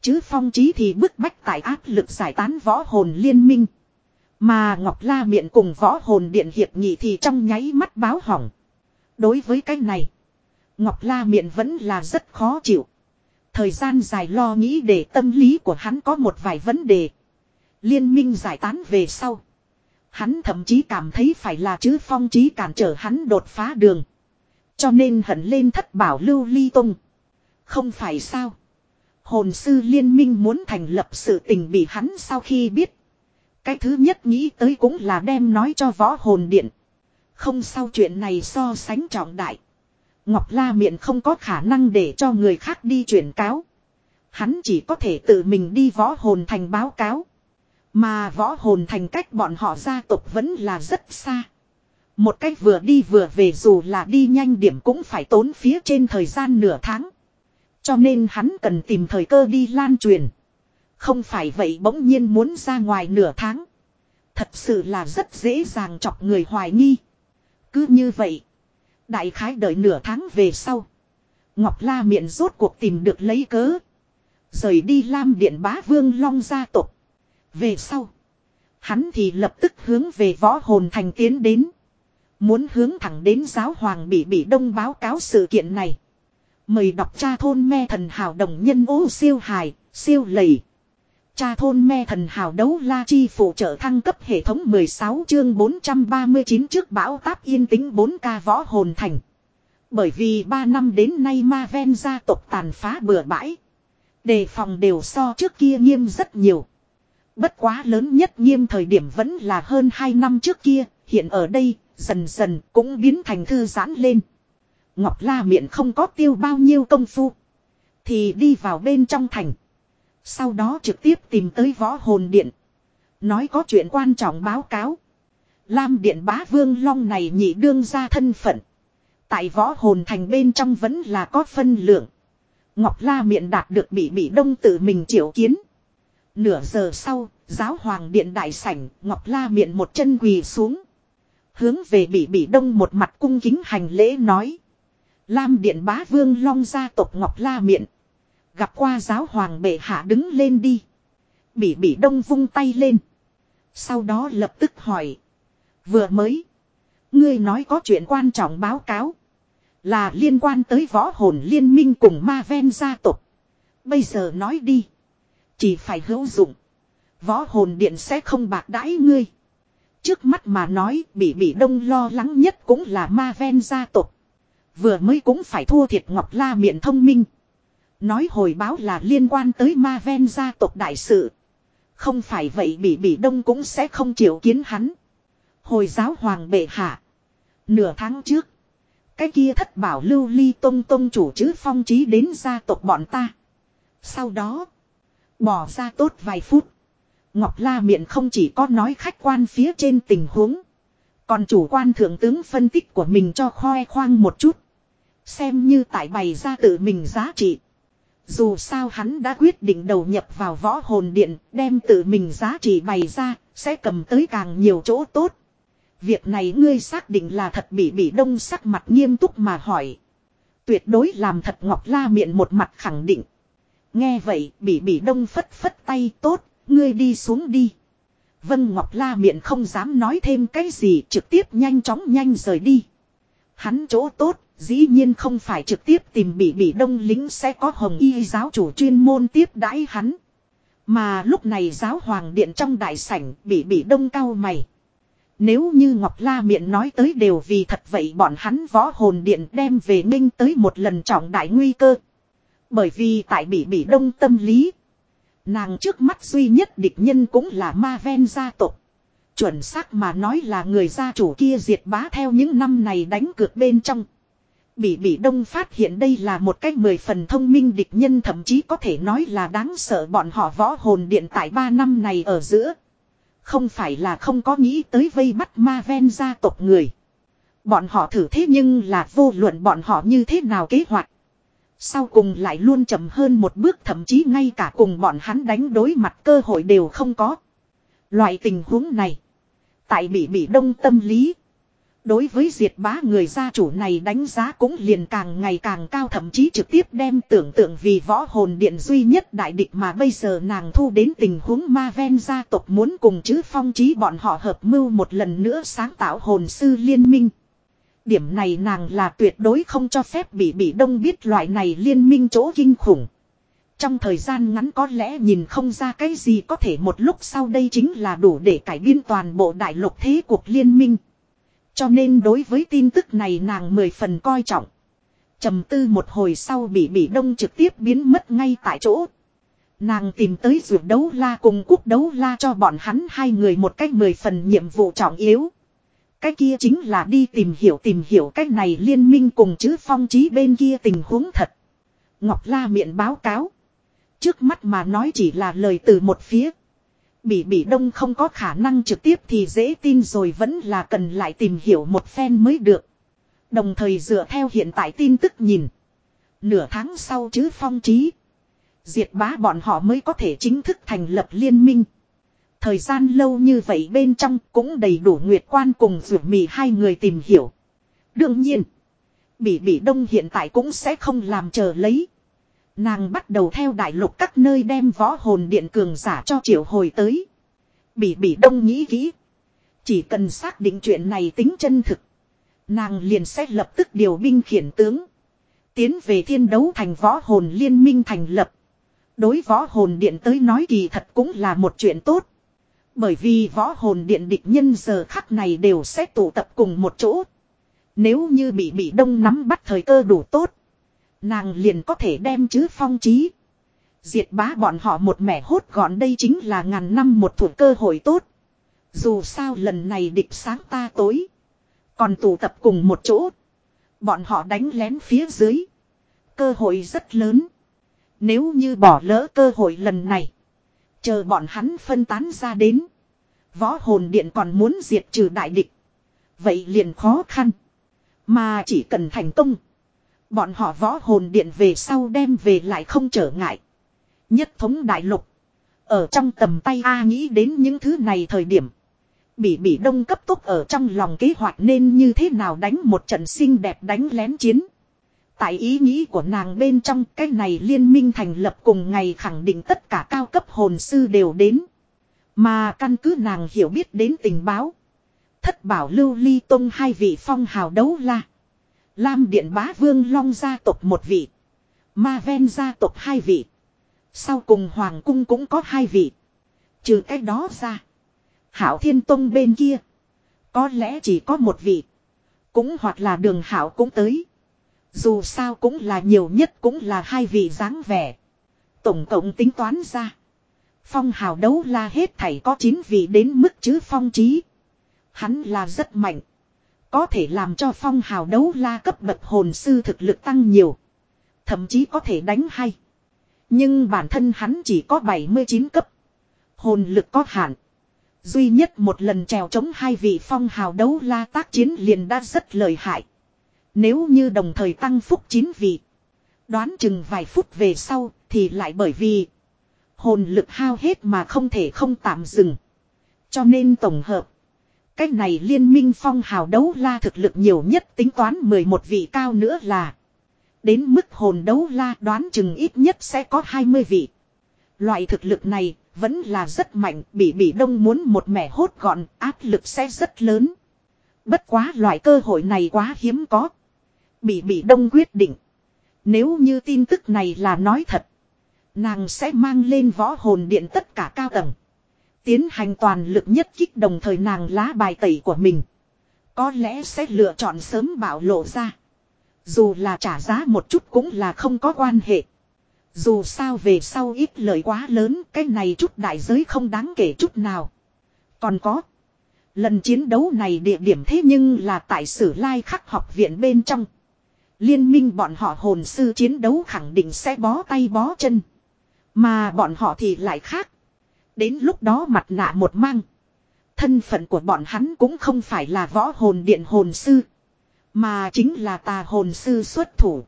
Chứ phong trí thì bức bách tại áp lực giải tán võ hồn liên minh. Mà Ngọc La miệng cùng võ hồn điện hiệp nhị thì trong nháy mắt báo hỏng. Đối với cái này, Ngọc La miệng vẫn là rất khó chịu. Thời gian dài lo nghĩ để tâm lý của hắn có một vài vấn đề. Liên minh giải tán về sau. Hắn thậm chí cảm thấy phải là chứ phong trí cản trở hắn đột phá đường. Cho nên hận lên thất bảo lưu ly tung. Không phải sao. Hồn sư liên minh muốn thành lập sự tình bị hắn sau khi biết. Cái thứ nhất nghĩ tới cũng là đem nói cho võ hồn điện. Không sao chuyện này so sánh trọng đại. Ngọc La miệng không có khả năng để cho người khác đi chuyển cáo. Hắn chỉ có thể tự mình đi võ hồn thành báo cáo. Mà võ hồn thành cách bọn họ gia tộc vẫn là rất xa. Một cách vừa đi vừa về dù là đi nhanh điểm cũng phải tốn phía trên thời gian nửa tháng. Cho nên hắn cần tìm thời cơ đi lan truyền. Không phải vậy bỗng nhiên muốn ra ngoài nửa tháng. Thật sự là rất dễ dàng chọc người hoài nghi. Cứ như vậy. Đại khái đợi nửa tháng về sau. Ngọc La miệng rốt cuộc tìm được lấy cớ. Rời đi Lam Điện Bá Vương Long gia tộc. Về sau. Hắn thì lập tức hướng về võ hồn thành tiến đến. Muốn hướng thẳng đến giáo hoàng bị bị đông báo cáo sự kiện này. Mời đọc cha thôn me thần hào đồng nhân ô siêu hài, siêu lầy. Cha thôn me thần hào đấu la chi phụ trợ thăng cấp hệ thống 16 chương 439 trước bão táp yên tĩnh 4K võ hồn thành. Bởi vì 3 năm đến nay ma ven gia tộc tàn phá bừa bãi. Đề phòng đều so trước kia nghiêm rất nhiều. Bất quá lớn nhất nghiêm thời điểm vẫn là hơn 2 năm trước kia, hiện ở đây, dần dần cũng biến thành thư giãn lên. Ngọc La miệng không có tiêu bao nhiêu công phu. Thì đi vào bên trong thành. Sau đó trực tiếp tìm tới võ hồn điện. Nói có chuyện quan trọng báo cáo. Lam điện bá vương long này nhị đương ra thân phận. Tại võ hồn thành bên trong vẫn là có phân lượng. Ngọc La miệng đạt được bị bị đông tự mình triệu kiến. Nửa giờ sau, giáo hoàng điện đại sảnh, Ngọc La miệng một chân quỳ xuống. Hướng về bị bị đông một mặt cung kính hành lễ nói. Lam điện bá vương long gia tộc Ngọc La miệng. Gặp qua giáo hoàng bệ hạ đứng lên đi. Bỉ bỉ đông vung tay lên. Sau đó lập tức hỏi. Vừa mới. Ngươi nói có chuyện quan trọng báo cáo. Là liên quan tới võ hồn liên minh cùng ma ven gia tộc. Bây giờ nói đi. Chỉ phải hữu dụng. Võ hồn điện sẽ không bạc đãi ngươi. Trước mắt mà nói, bị bị đông lo lắng nhất cũng là ma ven gia tộc. Vừa mới cũng phải thua thiệt Ngọc La miệng thông minh. Nói hồi báo là liên quan tới ma ven gia tộc đại sự. Không phải vậy bị bị đông cũng sẽ không chịu kiến hắn. Hồi giáo hoàng bệ hạ. Nửa tháng trước. Cái kia thất bảo lưu ly tông tông chủ chứ phong trí đến gia tộc bọn ta. Sau đó. Bỏ ra tốt vài phút. Ngọc La miệng không chỉ có nói khách quan phía trên tình huống. Còn chủ quan thượng tướng phân tích của mình cho khoe khoang một chút. Xem như tại bày ra tự mình giá trị. Dù sao hắn đã quyết định đầu nhập vào võ hồn điện, đem tự mình giá trị bày ra, sẽ cầm tới càng nhiều chỗ tốt. Việc này ngươi xác định là thật bị bị đông sắc mặt nghiêm túc mà hỏi. Tuyệt đối làm thật ngọc la miệng một mặt khẳng định. Nghe vậy bị bị đông phất phất tay tốt, ngươi đi xuống đi. Vân Ngọc La miệng không dám nói thêm cái gì trực tiếp nhanh chóng nhanh rời đi. Hắn chỗ tốt, dĩ nhiên không phải trực tiếp tìm bị bị đông lính sẽ có hồng y giáo chủ chuyên môn tiếp đãi hắn. Mà lúc này giáo hoàng điện trong đại sảnh bị bị đông cao mày. Nếu như Ngọc La miệng nói tới đều vì thật vậy bọn hắn võ hồn điện đem về minh tới một lần trọng đại nguy cơ. Bởi vì tại bị bị đông tâm lý. Nàng trước mắt duy nhất địch nhân cũng là ma ven gia tộc. Chuẩn xác mà nói là người gia chủ kia diệt bá theo những năm này đánh cược bên trong. bị bị Đông phát hiện đây là một cách mười phần thông minh địch nhân, thậm chí có thể nói là đáng sợ bọn họ võ hồn điện tại ba năm này ở giữa. Không phải là không có nghĩ tới vây bắt ma ven gia tộc người. Bọn họ thử thế nhưng là vô luận bọn họ như thế nào kế hoạch. Sau cùng lại luôn chậm hơn một bước, thậm chí ngay cả cùng bọn hắn đánh đối mặt cơ hội đều không có. Loại tình huống này. Tại bị bị đông tâm lý. Đối với diệt bá người gia chủ này đánh giá cũng liền càng ngày càng cao, thậm chí trực tiếp đem tưởng tượng vì võ hồn điện duy nhất đại địch mà bây giờ nàng thu đến tình huống ma ven gia tộc muốn cùng chữ phong trí bọn họ hợp mưu một lần nữa sáng tạo hồn sư liên minh. Điểm này nàng là tuyệt đối không cho phép bị bị đông biết loại này liên minh chỗ kinh khủng. Trong thời gian ngắn có lẽ nhìn không ra cái gì có thể một lúc sau đây chính là đủ để cải biên toàn bộ đại lục thế cuộc liên minh. Cho nên đối với tin tức này nàng mười phần coi trọng. trầm tư một hồi sau bị bị đông trực tiếp biến mất ngay tại chỗ. Nàng tìm tới ruột đấu la cùng quốc đấu la cho bọn hắn hai người một cách mười phần nhiệm vụ trọng yếu. Cái kia chính là đi tìm hiểu tìm hiểu cách này liên minh cùng chứ phong trí bên kia tình huống thật. Ngọc La miệng báo cáo. Trước mắt mà nói chỉ là lời từ một phía. Bỉ bỉ đông không có khả năng trực tiếp thì dễ tin rồi vẫn là cần lại tìm hiểu một phen mới được. Đồng thời dựa theo hiện tại tin tức nhìn. Nửa tháng sau chứ phong trí. Diệt bá bọn họ mới có thể chính thức thành lập liên minh. Thời gian lâu như vậy bên trong cũng đầy đủ nguyệt quan cùng ruột mì hai người tìm hiểu. Đương nhiên. Bỉ bỉ đông hiện tại cũng sẽ không làm chờ lấy. Nàng bắt đầu theo đại lục các nơi đem võ hồn điện cường giả cho triệu hồi tới. Bỉ bỉ đông nghĩ kỹ. Chỉ cần xác định chuyện này tính chân thực. Nàng liền sẽ lập tức điều binh khiển tướng. Tiến về thiên đấu thành võ hồn liên minh thành lập. Đối võ hồn điện tới nói kỳ thật cũng là một chuyện tốt. Bởi vì võ hồn điện địch nhân giờ khắc này đều sẽ tụ tập cùng một chỗ. Nếu như bị bị đông nắm bắt thời cơ đủ tốt. Nàng liền có thể đem chứ phong trí. Diệt bá bọn họ một mẻ hốt gọn đây chính là ngàn năm một thủ cơ hội tốt. Dù sao lần này địch sáng ta tối. Còn tụ tập cùng một chỗ. Bọn họ đánh lén phía dưới. Cơ hội rất lớn. Nếu như bỏ lỡ cơ hội lần này. Chờ bọn hắn phân tán ra đến. Võ hồn điện còn muốn diệt trừ đại địch. Vậy liền khó khăn. Mà chỉ cần thành công. Bọn họ võ hồn điện về sau đem về lại không trở ngại. Nhất thống đại lục. Ở trong tầm tay A nghĩ đến những thứ này thời điểm. bị bị đông cấp tốc ở trong lòng kế hoạch nên như thế nào đánh một trận xinh đẹp đánh lén chiến. Tại ý nghĩ của nàng bên trong, cái này liên minh thành lập cùng ngày khẳng định tất cả cao cấp hồn sư đều đến. Mà căn cứ nàng hiểu biết đến tình báo. Thất bảo lưu ly tông hai vị phong hào đấu la. Lam Điện Bá Vương Long gia tộc một vị. Ma Ven gia tộc hai vị. Sau cùng Hoàng Cung cũng có hai vị. Trừ cái đó ra. Hảo Thiên Tông bên kia. Có lẽ chỉ có một vị. Cũng hoặc là đường Hảo cũng tới. Dù sao cũng là nhiều nhất cũng là hai vị dáng vẻ. Tổng cộng tính toán ra. Phong hào đấu la hết thảy có 9 vị đến mức chứ phong trí. Hắn là rất mạnh. Có thể làm cho phong hào đấu la cấp bậc hồn sư thực lực tăng nhiều. Thậm chí có thể đánh hay. Nhưng bản thân hắn chỉ có 79 cấp. Hồn lực có hạn. Duy nhất một lần trèo chống hai vị phong hào đấu la tác chiến liền đã rất lợi hại. Nếu như đồng thời tăng phúc 9 vị. Đoán chừng vài phút về sau thì lại bởi vì hồn lực hao hết mà không thể không tạm dừng. Cho nên tổng hợp. Cách này liên minh phong hào đấu la thực lực nhiều nhất tính toán 11 vị cao nữa là. Đến mức hồn đấu la đoán chừng ít nhất sẽ có 20 vị. Loại thực lực này vẫn là rất mạnh, bị bị đông muốn một mẻ hốt gọn, áp lực sẽ rất lớn. Bất quá loại cơ hội này quá hiếm có. Bị bị đông quyết định. Nếu như tin tức này là nói thật. Nàng sẽ mang lên võ hồn điện tất cả cao tầng. Tiến hành toàn lực nhất kích đồng thời nàng lá bài tẩy của mình. Có lẽ sẽ lựa chọn sớm bảo lộ ra. Dù là trả giá một chút cũng là không có quan hệ. Dù sao về sau ít lời quá lớn, cái này chút đại giới không đáng kể chút nào. Còn có. Lần chiến đấu này địa điểm thế nhưng là tại sử lai khắc học viện bên trong. Liên minh bọn họ hồn sư chiến đấu khẳng định sẽ bó tay bó chân. Mà bọn họ thì lại khác. Đến lúc đó mặt nạ một mang. Thân phận của bọn hắn cũng không phải là võ hồn điện hồn sư. Mà chính là tà hồn sư xuất thủ.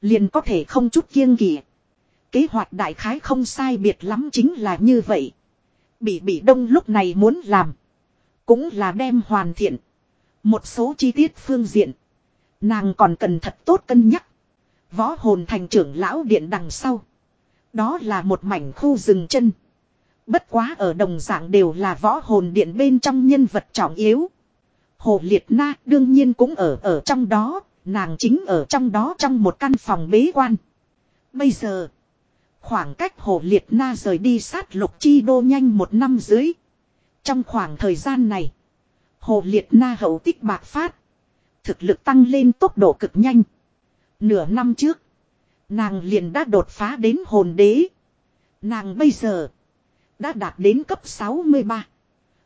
Liền có thể không chút kiêng kỵ. Kế hoạch đại khái không sai biệt lắm chính là như vậy. Bị bị đông lúc này muốn làm. Cũng là đem hoàn thiện. Một số chi tiết phương diện. Nàng còn cần thật tốt cân nhắc. Võ hồn thành trưởng lão điện đằng sau. Đó là một mảnh khu rừng chân. Bất quá ở đồng dạng đều là võ hồn điện bên trong nhân vật trọng yếu. Hồ Liệt Na đương nhiên cũng ở ở trong đó, nàng chính ở trong đó trong một căn phòng bế quan. Bây giờ, khoảng cách Hồ Liệt Na rời đi sát lục chi đô nhanh một năm dưới. Trong khoảng thời gian này, Hồ Liệt Na hậu tích bạc phát. Thực lực tăng lên tốc độ cực nhanh. Nửa năm trước, nàng liền đã đột phá đến hồn đế. Nàng bây giờ, đã đạt đến cấp 63.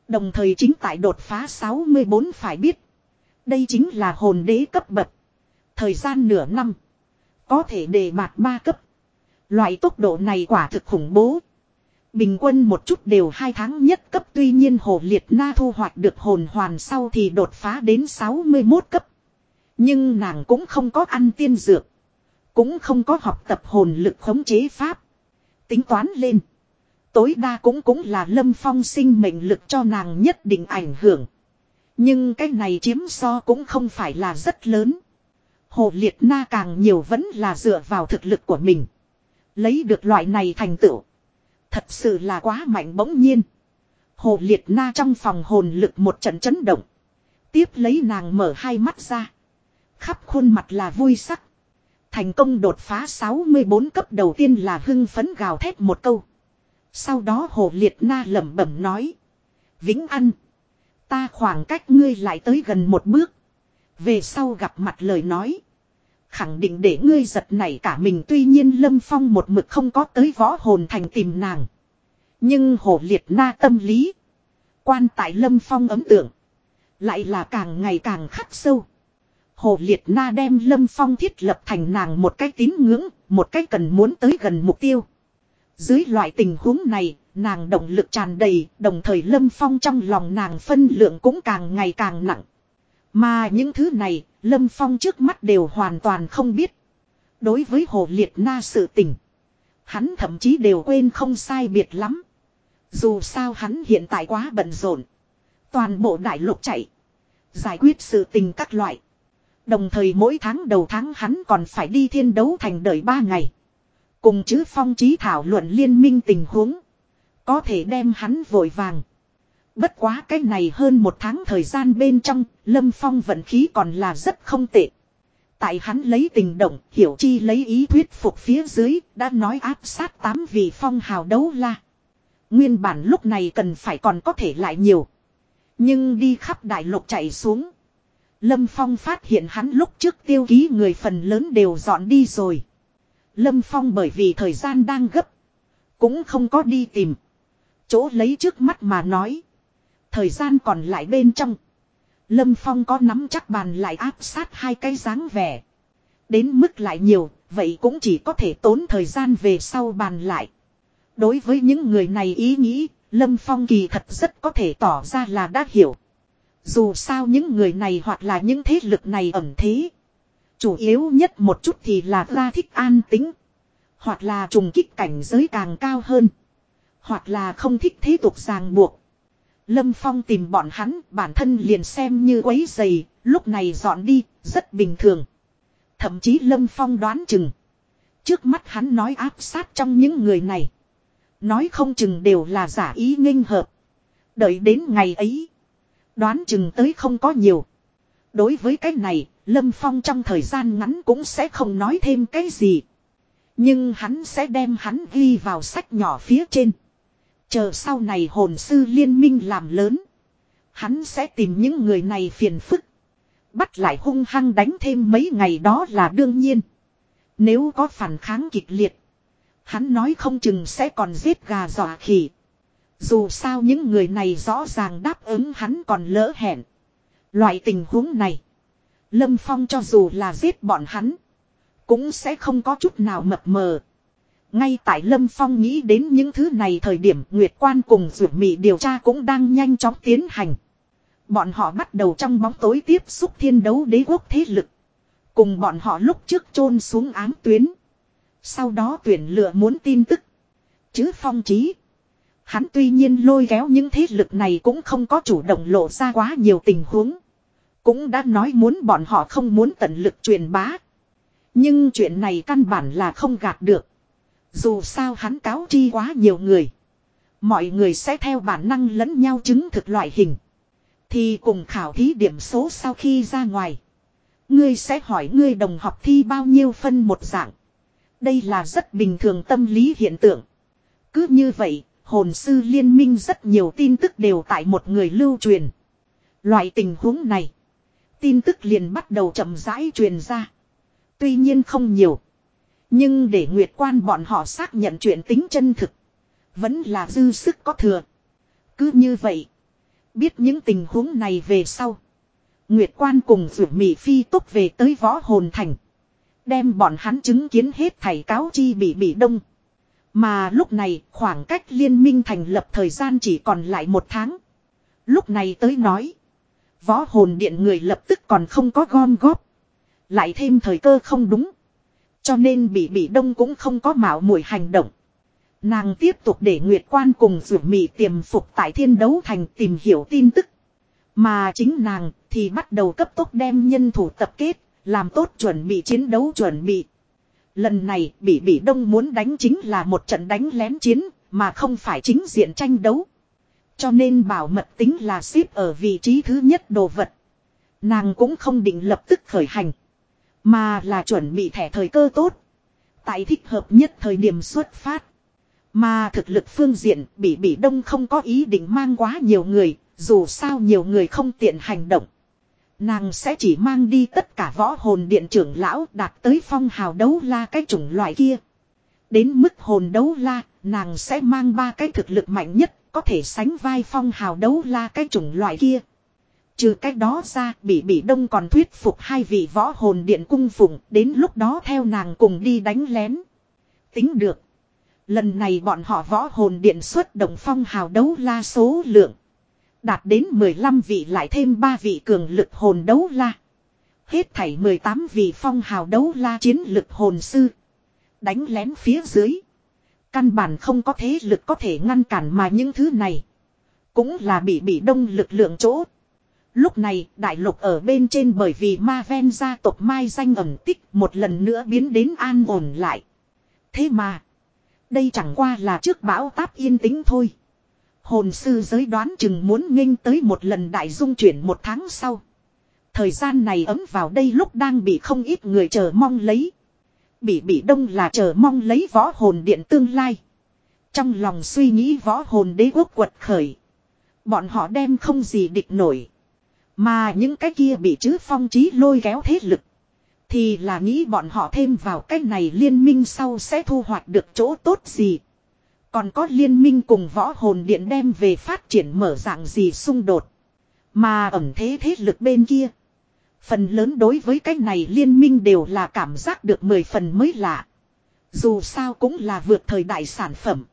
Đồng thời chính tại đột phá 64 phải biết. Đây chính là hồn đế cấp bậc. Thời gian nửa năm. Có thể đề bạt ba cấp. Loại tốc độ này quả thực khủng bố. Bình quân một chút đều hai tháng nhất cấp tuy nhiên hồ liệt na thu hoạch được hồn hoàn sau thì đột phá đến 61 cấp. Nhưng nàng cũng không có ăn tiên dược. Cũng không có học tập hồn lực khống chế pháp. Tính toán lên. Tối đa cũng cũng là lâm phong sinh mệnh lực cho nàng nhất định ảnh hưởng. Nhưng cái này chiếm so cũng không phải là rất lớn. Hồ Liệt Na càng nhiều vẫn là dựa vào thực lực của mình. Lấy được loại này thành tựu. Thật sự là quá mạnh bỗng nhiên. Hồ Liệt Na trong phòng hồn lực một trận chấn động. Tiếp lấy nàng mở hai mắt ra. Khắp khuôn mặt là vui sắc. Thành công đột phá 64 cấp đầu tiên là hưng phấn gào thét một câu. Sau đó hồ liệt na lẩm bẩm nói. Vĩnh ăn. Ta khoảng cách ngươi lại tới gần một bước. Về sau gặp mặt lời nói. Khẳng định để ngươi giật nảy cả mình tuy nhiên Lâm Phong một mực không có tới võ hồn thành tìm nàng. Nhưng hồ liệt na tâm lý. Quan tại Lâm Phong ấm tượng. Lại là càng ngày càng khắc sâu. Hồ Liệt Na đem Lâm Phong thiết lập thành nàng một cái tín ngưỡng, một cái cần muốn tới gần mục tiêu. Dưới loại tình huống này, nàng động lực tràn đầy, đồng thời Lâm Phong trong lòng nàng phân lượng cũng càng ngày càng nặng. Mà những thứ này, Lâm Phong trước mắt đều hoàn toàn không biết. Đối với Hồ Liệt Na sự tình, hắn thậm chí đều quên không sai biệt lắm. Dù sao hắn hiện tại quá bận rộn. Toàn bộ đại lục chạy. Giải quyết sự tình các loại. Đồng thời mỗi tháng đầu tháng hắn còn phải đi thiên đấu thành đợi ba ngày. Cùng chứ phong trí thảo luận liên minh tình huống. Có thể đem hắn vội vàng. Bất quá cái này hơn một tháng thời gian bên trong, Lâm Phong vận khí còn là rất không tệ. Tại hắn lấy tình động, hiểu chi lấy ý thuyết phục phía dưới, đã nói áp sát tám vị phong hào đấu la. Nguyên bản lúc này cần phải còn có thể lại nhiều. Nhưng đi khắp đại lục chạy xuống. Lâm Phong phát hiện hắn lúc trước tiêu ký người phần lớn đều dọn đi rồi. Lâm Phong bởi vì thời gian đang gấp. Cũng không có đi tìm. Chỗ lấy trước mắt mà nói. Thời gian còn lại bên trong. Lâm Phong có nắm chắc bàn lại áp sát hai cái dáng vẻ. Đến mức lại nhiều, vậy cũng chỉ có thể tốn thời gian về sau bàn lại. Đối với những người này ý nghĩ, Lâm Phong kỳ thật rất có thể tỏ ra là đã hiểu. Dù sao những người này hoặc là những thế lực này ẩn thế. Chủ yếu nhất một chút thì là ra thích an tính. Hoặc là trùng kích cảnh giới càng cao hơn. Hoặc là không thích thế tục ràng buộc. Lâm Phong tìm bọn hắn bản thân liền xem như quấy dày, lúc này dọn đi, rất bình thường. Thậm chí Lâm Phong đoán chừng. Trước mắt hắn nói áp sát trong những người này. Nói không chừng đều là giả ý nghênh hợp. Đợi đến ngày ấy. Đoán chừng tới không có nhiều. Đối với cái này, Lâm Phong trong thời gian ngắn cũng sẽ không nói thêm cái gì. Nhưng hắn sẽ đem hắn ghi vào sách nhỏ phía trên. Chờ sau này hồn sư liên minh làm lớn. Hắn sẽ tìm những người này phiền phức. Bắt lại hung hăng đánh thêm mấy ngày đó là đương nhiên. Nếu có phản kháng kịch liệt. Hắn nói không chừng sẽ còn giết gà dọa khỉ. Dù sao những người này rõ ràng đáp ứng hắn còn lỡ hẹn. Loại tình huống này. Lâm Phong cho dù là giết bọn hắn. Cũng sẽ không có chút nào mập mờ. Ngay tại Lâm Phong nghĩ đến những thứ này thời điểm, Nguyệt Quan cùng Dược Mị điều tra cũng đang nhanh chóng tiến hành. Bọn họ bắt đầu trong bóng tối tiếp xúc thiên đấu đế quốc thế lực. Cùng bọn họ lúc trước chôn xuống ám tuyến. Sau đó tuyển lựa muốn tin tức. Chứ Phong trí. Hắn tuy nhiên lôi kéo những thế lực này cũng không có chủ động lộ ra quá nhiều tình huống. Cũng đã nói muốn bọn họ không muốn tận lực truyền bá. Nhưng chuyện này căn bản là không gạt được. Dù sao hắn cáo chi quá nhiều người. Mọi người sẽ theo bản năng lẫn nhau chứng thực loại hình. Thì cùng khảo thí điểm số sau khi ra ngoài. Ngươi sẽ hỏi ngươi đồng học thi bao nhiêu phân một dạng. Đây là rất bình thường tâm lý hiện tượng. Cứ như vậy, hồn sư liên minh rất nhiều tin tức đều tại một người lưu truyền. Loại tình huống này, tin tức liền bắt đầu chậm rãi truyền ra. Tuy nhiên không nhiều. Nhưng để nguyệt quan bọn họ xác nhận chuyện tính chân thực. Vẫn là dư sức có thừa. Cứ như vậy. Biết những tình huống này về sau. Nguyệt quan cùng rủ Mỹ Phi túc về tới võ hồn thành. Đem bọn hắn chứng kiến hết thầy cáo chi bị bị đông. Mà lúc này khoảng cách liên minh thành lập thời gian chỉ còn lại một tháng. Lúc này tới nói. Võ hồn điện người lập tức còn không có gom góp. Lại thêm thời cơ không đúng. Cho nên bị bị đông cũng không có mạo muội hành động. Nàng tiếp tục để Nguyệt Quan cùng rủ mị tiềm phục tại thiên đấu thành tìm hiểu tin tức. Mà chính nàng thì bắt đầu cấp tốc đem nhân thủ tập kết, làm tốt chuẩn bị chiến đấu chuẩn bị. Lần này bị bị đông muốn đánh chính là một trận đánh lén chiến, mà không phải chính diện tranh đấu. Cho nên bảo mật tính là xếp ở vị trí thứ nhất đồ vật. Nàng cũng không định lập tức khởi hành. Mà là chuẩn bị thẻ thời cơ tốt. Tại thích hợp nhất thời điểm xuất phát. Mà thực lực phương diện bị bị đông không có ý định mang quá nhiều người, dù sao nhiều người không tiện hành động. Nàng sẽ chỉ mang đi tất cả võ hồn điện trưởng lão đạt tới phong hào đấu la cái chủng loại kia. Đến mức hồn đấu la, nàng sẽ mang ba cái thực lực mạnh nhất, có thể sánh vai phong hào đấu la cái chủng loại kia. Trừ cách đó ra, bị bị đông còn thuyết phục hai vị võ hồn điện cung phụng, đến lúc đó theo nàng cùng đi đánh lén. Tính được. Lần này bọn họ võ hồn điện xuất động phong hào đấu la số lượng. Đạt đến 15 vị lại thêm 3 vị cường lực hồn đấu la. Hết thảy 18 vị phong hào đấu la chiến lực hồn sư. Đánh lén phía dưới. Căn bản không có thế lực có thể ngăn cản mà những thứ này. Cũng là bị bị đông lực lượng chỗ. Lúc này, đại lục ở bên trên bởi vì ma ven gia tộc mai danh ẩm tích một lần nữa biến đến an ổn lại. Thế mà. Đây chẳng qua là trước bão táp yên tĩnh thôi. Hồn sư giới đoán chừng muốn nghênh tới một lần đại dung chuyển một tháng sau. Thời gian này ấm vào đây lúc đang bị không ít người chờ mong lấy. Bị bị đông là chờ mong lấy võ hồn điện tương lai. Trong lòng suy nghĩ võ hồn đế quốc quật khởi. Bọn họ đem không gì địch nổi. Mà những cái kia bị chứ phong trí lôi kéo thế lực. Thì là nghĩ bọn họ thêm vào cái này liên minh sau sẽ thu hoạch được chỗ tốt gì. Còn có liên minh cùng võ hồn điện đem về phát triển mở dạng gì xung đột. Mà ẩm thế thế lực bên kia. Phần lớn đối với cái này liên minh đều là cảm giác được mười phần mới lạ. Dù sao cũng là vượt thời đại sản phẩm.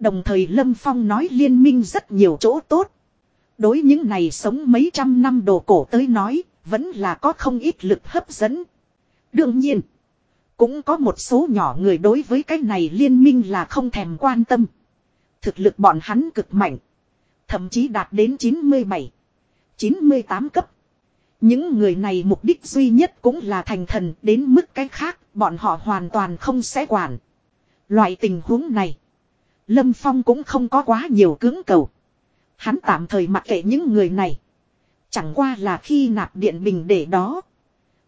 Đồng thời Lâm Phong nói liên minh rất nhiều chỗ tốt. Đối những này sống mấy trăm năm đồ cổ tới nói, vẫn là có không ít lực hấp dẫn. Đương nhiên, cũng có một số nhỏ người đối với cái này liên minh là không thèm quan tâm. Thực lực bọn hắn cực mạnh. Thậm chí đạt đến 97, 98 cấp. Những người này mục đích duy nhất cũng là thành thần đến mức cái khác bọn họ hoàn toàn không sẽ quản. Loại tình huống này. Lâm Phong cũng không có quá nhiều cứng cầu. Hắn tạm thời mặc kệ những người này. Chẳng qua là khi nạp điện bình để đó.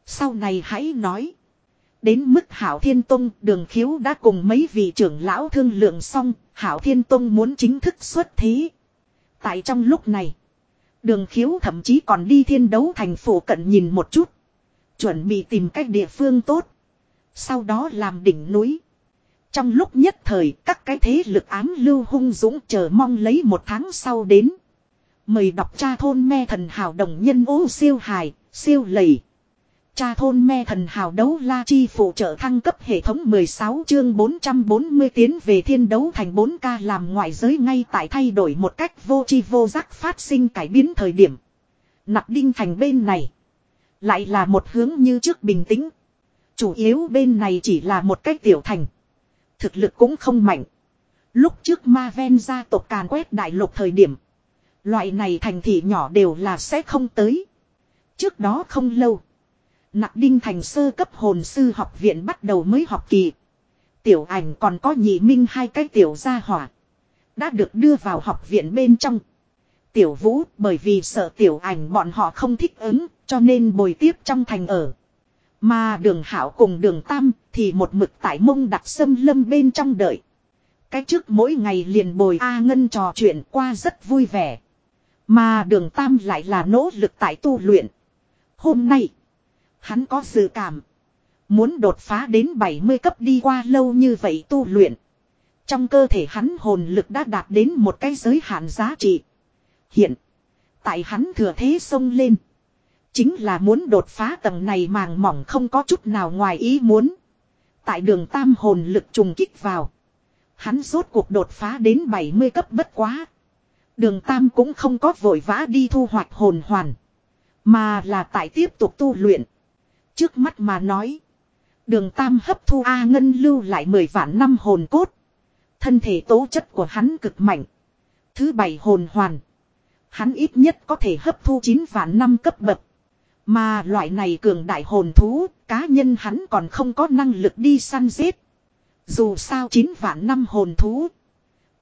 Sau này hãy nói. Đến mức Hảo Thiên Tông đường khiếu đã cùng mấy vị trưởng lão thương lượng xong. Hảo Thiên Tông muốn chính thức xuất thí. Tại trong lúc này. Đường khiếu thậm chí còn đi thiên đấu thành phố cận nhìn một chút. Chuẩn bị tìm cách địa phương tốt. Sau đó làm đỉnh núi. Trong lúc nhất thời các cái thế lực ám lưu hung dũng chờ mong lấy một tháng sau đến. Mời đọc cha thôn me thần hào đồng nhân ô siêu hài, siêu lầy. Cha thôn me thần hào đấu la chi phụ trợ thăng cấp hệ thống 16 chương 440 tiến về thiên đấu thành 4K làm ngoại giới ngay tại thay đổi một cách vô chi vô giác phát sinh cải biến thời điểm. Nặc đinh thành bên này. Lại là một hướng như trước bình tĩnh. Chủ yếu bên này chỉ là một cách tiểu thành. Thực lực cũng không mạnh. Lúc trước ma ven gia tộc càn quét đại lục thời điểm. Loại này thành thị nhỏ đều là sẽ không tới. Trước đó không lâu. Nặc đinh thành sơ cấp hồn sư học viện bắt đầu mới học kỳ. Tiểu ảnh còn có nhị minh hai cái tiểu gia hỏa. Đã được đưa vào học viện bên trong. Tiểu vũ bởi vì sợ tiểu ảnh bọn họ không thích ứng cho nên bồi tiếp trong thành ở. Mà đường hảo cùng đường tam thì một mực tại mông đặt sâm lâm bên trong đợi. Cái trước mỗi ngày liền bồi A Ngân trò chuyện qua rất vui vẻ. Mà đường tam lại là nỗ lực tại tu luyện. Hôm nay, hắn có dự cảm. Muốn đột phá đến 70 cấp đi qua lâu như vậy tu luyện. Trong cơ thể hắn hồn lực đã đạt đến một cái giới hạn giá trị. Hiện, tại hắn thừa thế sông lên. Chính là muốn đột phá tầng này màng mỏng không có chút nào ngoài ý muốn. Tại đường tam hồn lực trùng kích vào. Hắn rốt cuộc đột phá đến 70 cấp bất quá. Đường tam cũng không có vội vã đi thu hoạch hồn hoàn. Mà là tại tiếp tục tu luyện. Trước mắt mà nói. Đường tam hấp thu A ngân lưu lại 10 vạn năm hồn cốt. Thân thể tố chất của hắn cực mạnh. Thứ bảy hồn hoàn. Hắn ít nhất có thể hấp thu 9 vạn năm cấp bậc. Mà loại này cường đại hồn thú, cá nhân hắn còn không có năng lực đi săn giết. Dù sao 9 vạn năm hồn thú.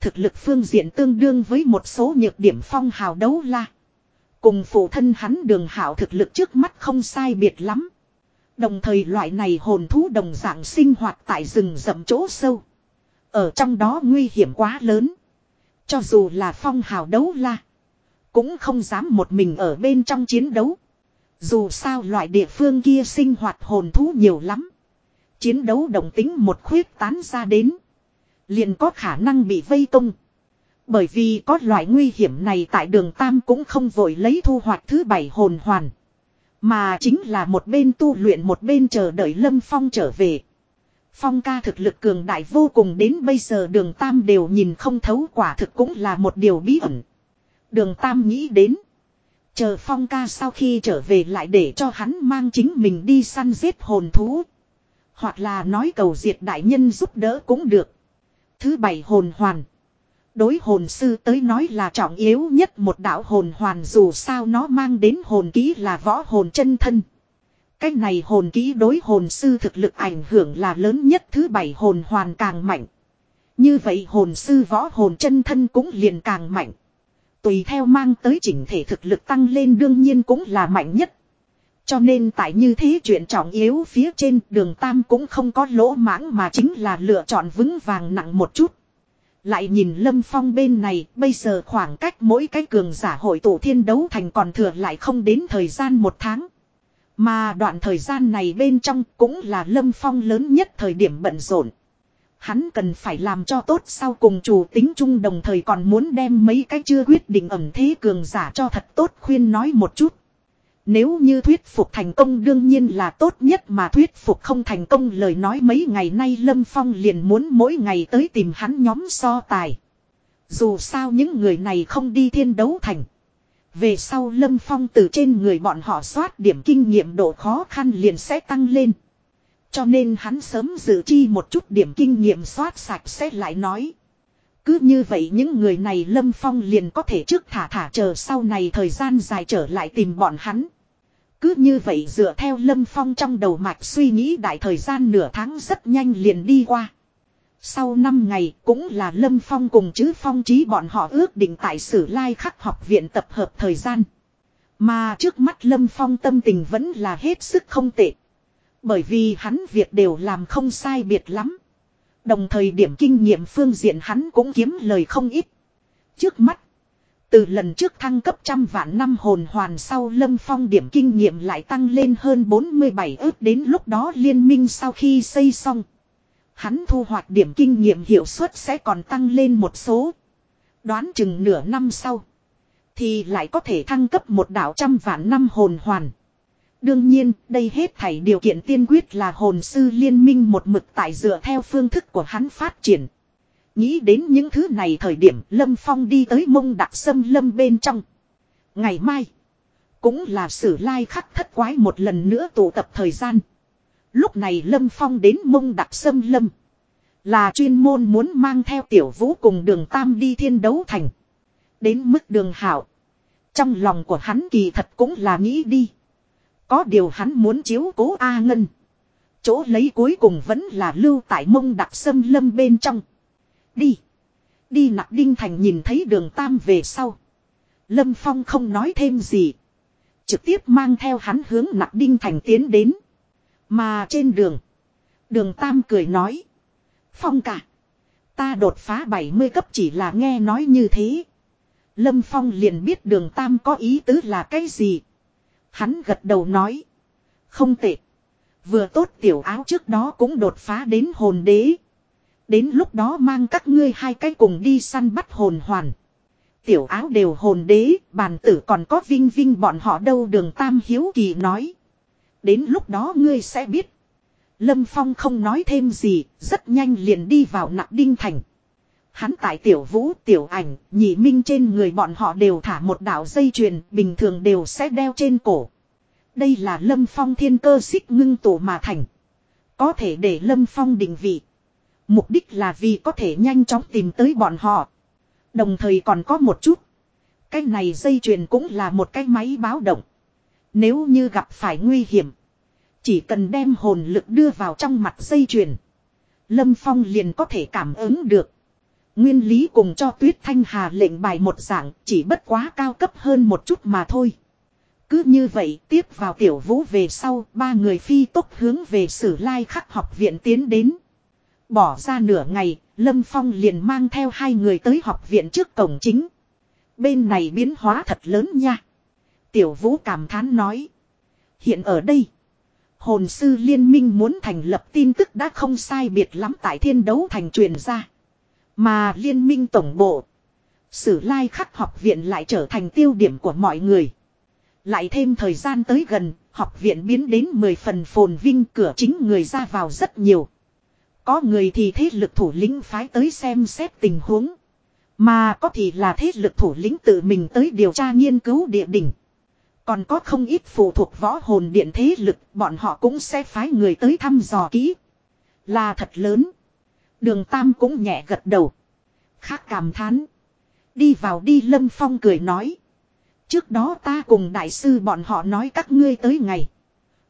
Thực lực phương diện tương đương với một số nhược điểm phong hào đấu la. Cùng phụ thân hắn đường hảo thực lực trước mắt không sai biệt lắm. Đồng thời loại này hồn thú đồng dạng sinh hoạt tại rừng rậm chỗ sâu. Ở trong đó nguy hiểm quá lớn. Cho dù là phong hào đấu la. Cũng không dám một mình ở bên trong chiến đấu. Dù sao loại địa phương kia sinh hoạt hồn thú nhiều lắm. Chiến đấu đồng tính một khuyết tán ra đến. Liền có khả năng bị vây công. Bởi vì có loại nguy hiểm này tại đường Tam cũng không vội lấy thu hoạch thứ bảy hồn hoàn. Mà chính là một bên tu luyện một bên chờ đợi Lâm Phong trở về. Phong ca thực lực cường đại vô cùng đến bây giờ đường Tam đều nhìn không thấu, quả thực cũng là một điều bí ẩn. Đường Tam nghĩ đến. Chờ phong ca sau khi trở về lại để cho hắn mang chính mình đi săn giết hồn thú. Hoặc là nói cầu diệt đại nhân giúp đỡ cũng được. Thứ bảy hồn hoàn. Đối hồn sư tới nói là trọng yếu nhất một đạo hồn hoàn dù sao nó mang đến hồn ký là võ hồn chân thân. cái này hồn ký đối hồn sư thực lực ảnh hưởng là lớn nhất, thứ bảy hồn hoàn càng mạnh. Như vậy hồn sư võ hồn chân thân cũng liền càng mạnh. Tùy theo mang tới chỉnh thể thực lực tăng lên đương nhiên cũng là mạnh nhất. Cho nên tại như thế chuyện trọng yếu phía trên, đường Tam cũng không có lỗ mãng mà chính là lựa chọn vững vàng nặng một chút. Lại nhìn Lâm Phong bên này, bây giờ khoảng cách mỗi cái cường giả hội tụ thiên đấu thành còn thừa lại không đến thời gian một tháng. Mà đoạn thời gian này bên trong cũng là Lâm Phong lớn nhất thời điểm bận rộn. Hắn cần phải làm cho tốt sau cùng chủ tính chung đồng thời còn muốn đem mấy cái chưa quyết định ẩm thế cường giả cho thật tốt khuyên nói một chút. Nếu như thuyết phục thành công đương nhiên là tốt nhất mà thuyết phục không thành công lời nói mấy ngày nay Lâm Phong liền muốn mỗi ngày tới tìm hắn nhóm so tài. Dù sao những người này không đi thiên đấu thành. Về sau Lâm Phong từ trên người bọn họ soát điểm kinh nghiệm độ khó khăn liền sẽ tăng lên. Cho nên hắn sớm dự chi một chút điểm kinh nghiệm soát sạch sẽ lại nói. Cứ như vậy những người này Lâm Phong liền có thể trước thả thả chờ sau này thời gian dài trở lại tìm bọn hắn. Cứ như vậy dựa theo Lâm Phong trong đầu mạch suy nghĩ đại thời gian nửa tháng rất nhanh liền đi qua. Sau 5 ngày cũng là Lâm Phong cùng chứ Phong trí bọn họ ước định tại Sử Lai Khắc học viện tập hợp thời gian. Mà trước mắt Lâm Phong tâm tình vẫn là hết sức không tệ. Bởi vì hắn việc đều làm không sai biệt lắm. Đồng thời điểm kinh nghiệm phương diện hắn cũng kiếm lời không ít. Trước mắt. Từ lần trước thăng cấp trăm vạn năm hồn hoàn sau Lâm Phong điểm kinh nghiệm lại tăng lên hơn 47 ước đến lúc đó liên minh sau khi xây xong. Hắn thu hoạch điểm kinh nghiệm hiệu suất sẽ còn tăng lên một số. Đoán chừng nửa năm sau. Thì lại có thể thăng cấp một đảo trăm vạn năm hồn hoàn. Đương nhiên, đây hết thảy điều kiện tiên quyết là hồn sư liên minh một mực tại dựa theo phương thức của hắn phát triển. Nghĩ đến những thứ này thời điểm Lâm Phong đi tới mông đặc sâm lâm bên trong. Ngày mai, cũng là sử lai khắc thất quái một lần nữa tụ tập thời gian. Lúc này Lâm Phong đến mông đặc sâm lâm. Là chuyên môn muốn mang theo tiểu vũ cùng đường Tam đi thiên đấu thành. Đến mức đường hảo. Trong lòng của hắn kỳ thật cũng là nghĩ đi. Có điều hắn muốn chiếu cố A Ngân. Chỗ lấy cuối cùng vẫn là lưu tại mông đặc sâm lâm bên trong. Đi. Đi nặc đinh thành nhìn thấy đường Tam về sau. Lâm Phong không nói thêm gì. Trực tiếp mang theo hắn hướng nặc đinh thành tiến đến. Mà trên đường. Đường Tam cười nói. Phong cả. Ta đột phá 70 cấp chỉ là nghe nói như thế. Lâm Phong liền biết đường Tam có ý tứ là cái gì. Hắn gật đầu nói. Không tệ. Vừa tốt tiểu áo trước đó cũng đột phá đến hồn đế. Đến lúc đó mang các ngươi hai cái cùng đi săn bắt hồn hoàn. Tiểu áo đều hồn đế, bàn tử còn có vinh vinh bọn họ đâu đường Tam Hiếu Kỳ nói. Đến lúc đó ngươi sẽ biết. Lâm Phong không nói thêm gì, rất nhanh liền đi vào nặng đinh thành. Hắn tại tiểu vũ, tiểu ảnh, nhị minh trên người bọn họ đều thả một đạo dây chuyền, bình thường đều sẽ đeo trên cổ. Đây là Lâm Phong thiên cơ xích ngưng tụ mà thành. Có thể để Lâm Phong định vị. Mục đích là vì có thể nhanh chóng tìm tới bọn họ. Đồng thời còn có một chút. Cái này dây chuyền cũng là một cái máy báo động. Nếu như gặp phải nguy hiểm. Chỉ cần đem hồn lực đưa vào trong mặt dây chuyền. Lâm Phong liền có thể cảm ứng được. Nguyên lý cùng cho Tuyết Thanh Hà lệnh bài một dạng, chỉ bất quá cao cấp hơn một chút mà thôi. Cứ như vậy tiếp vào tiểu vũ về sau, ba người phi tốc hướng về sử lai khắc học viện tiến đến. Bỏ ra nửa ngày, Lâm Phong liền mang theo hai người tới học viện trước cổng chính. Bên này biến hóa thật lớn nha. Tiểu vũ cảm thán nói. Hiện ở đây, hồn sư liên minh muốn thành lập tin tức đã không sai biệt lắm tại thiên đấu thành truyền ra. Mà liên minh tổng bộ, sử lai khắc học viện lại trở thành tiêu điểm của mọi người. Lại thêm thời gian tới gần, học viện biến đến 10 phần phồn vinh cửa chính người ra vào rất nhiều. Có người thì thế lực thủ lĩnh phái tới xem xét tình huống. Mà có thì là thế lực thủ lĩnh tự mình tới điều tra nghiên cứu địa đỉnh. Còn có không ít phụ thuộc võ hồn điện thế lực, bọn họ cũng sẽ phái người tới thăm dò kỹ. Là thật lớn. Đường Tam cũng nhẹ gật đầu. Khác cảm thán. Đi vào đi Lâm Phong cười nói. Trước đó ta cùng đại sư bọn họ nói các ngươi tới ngày.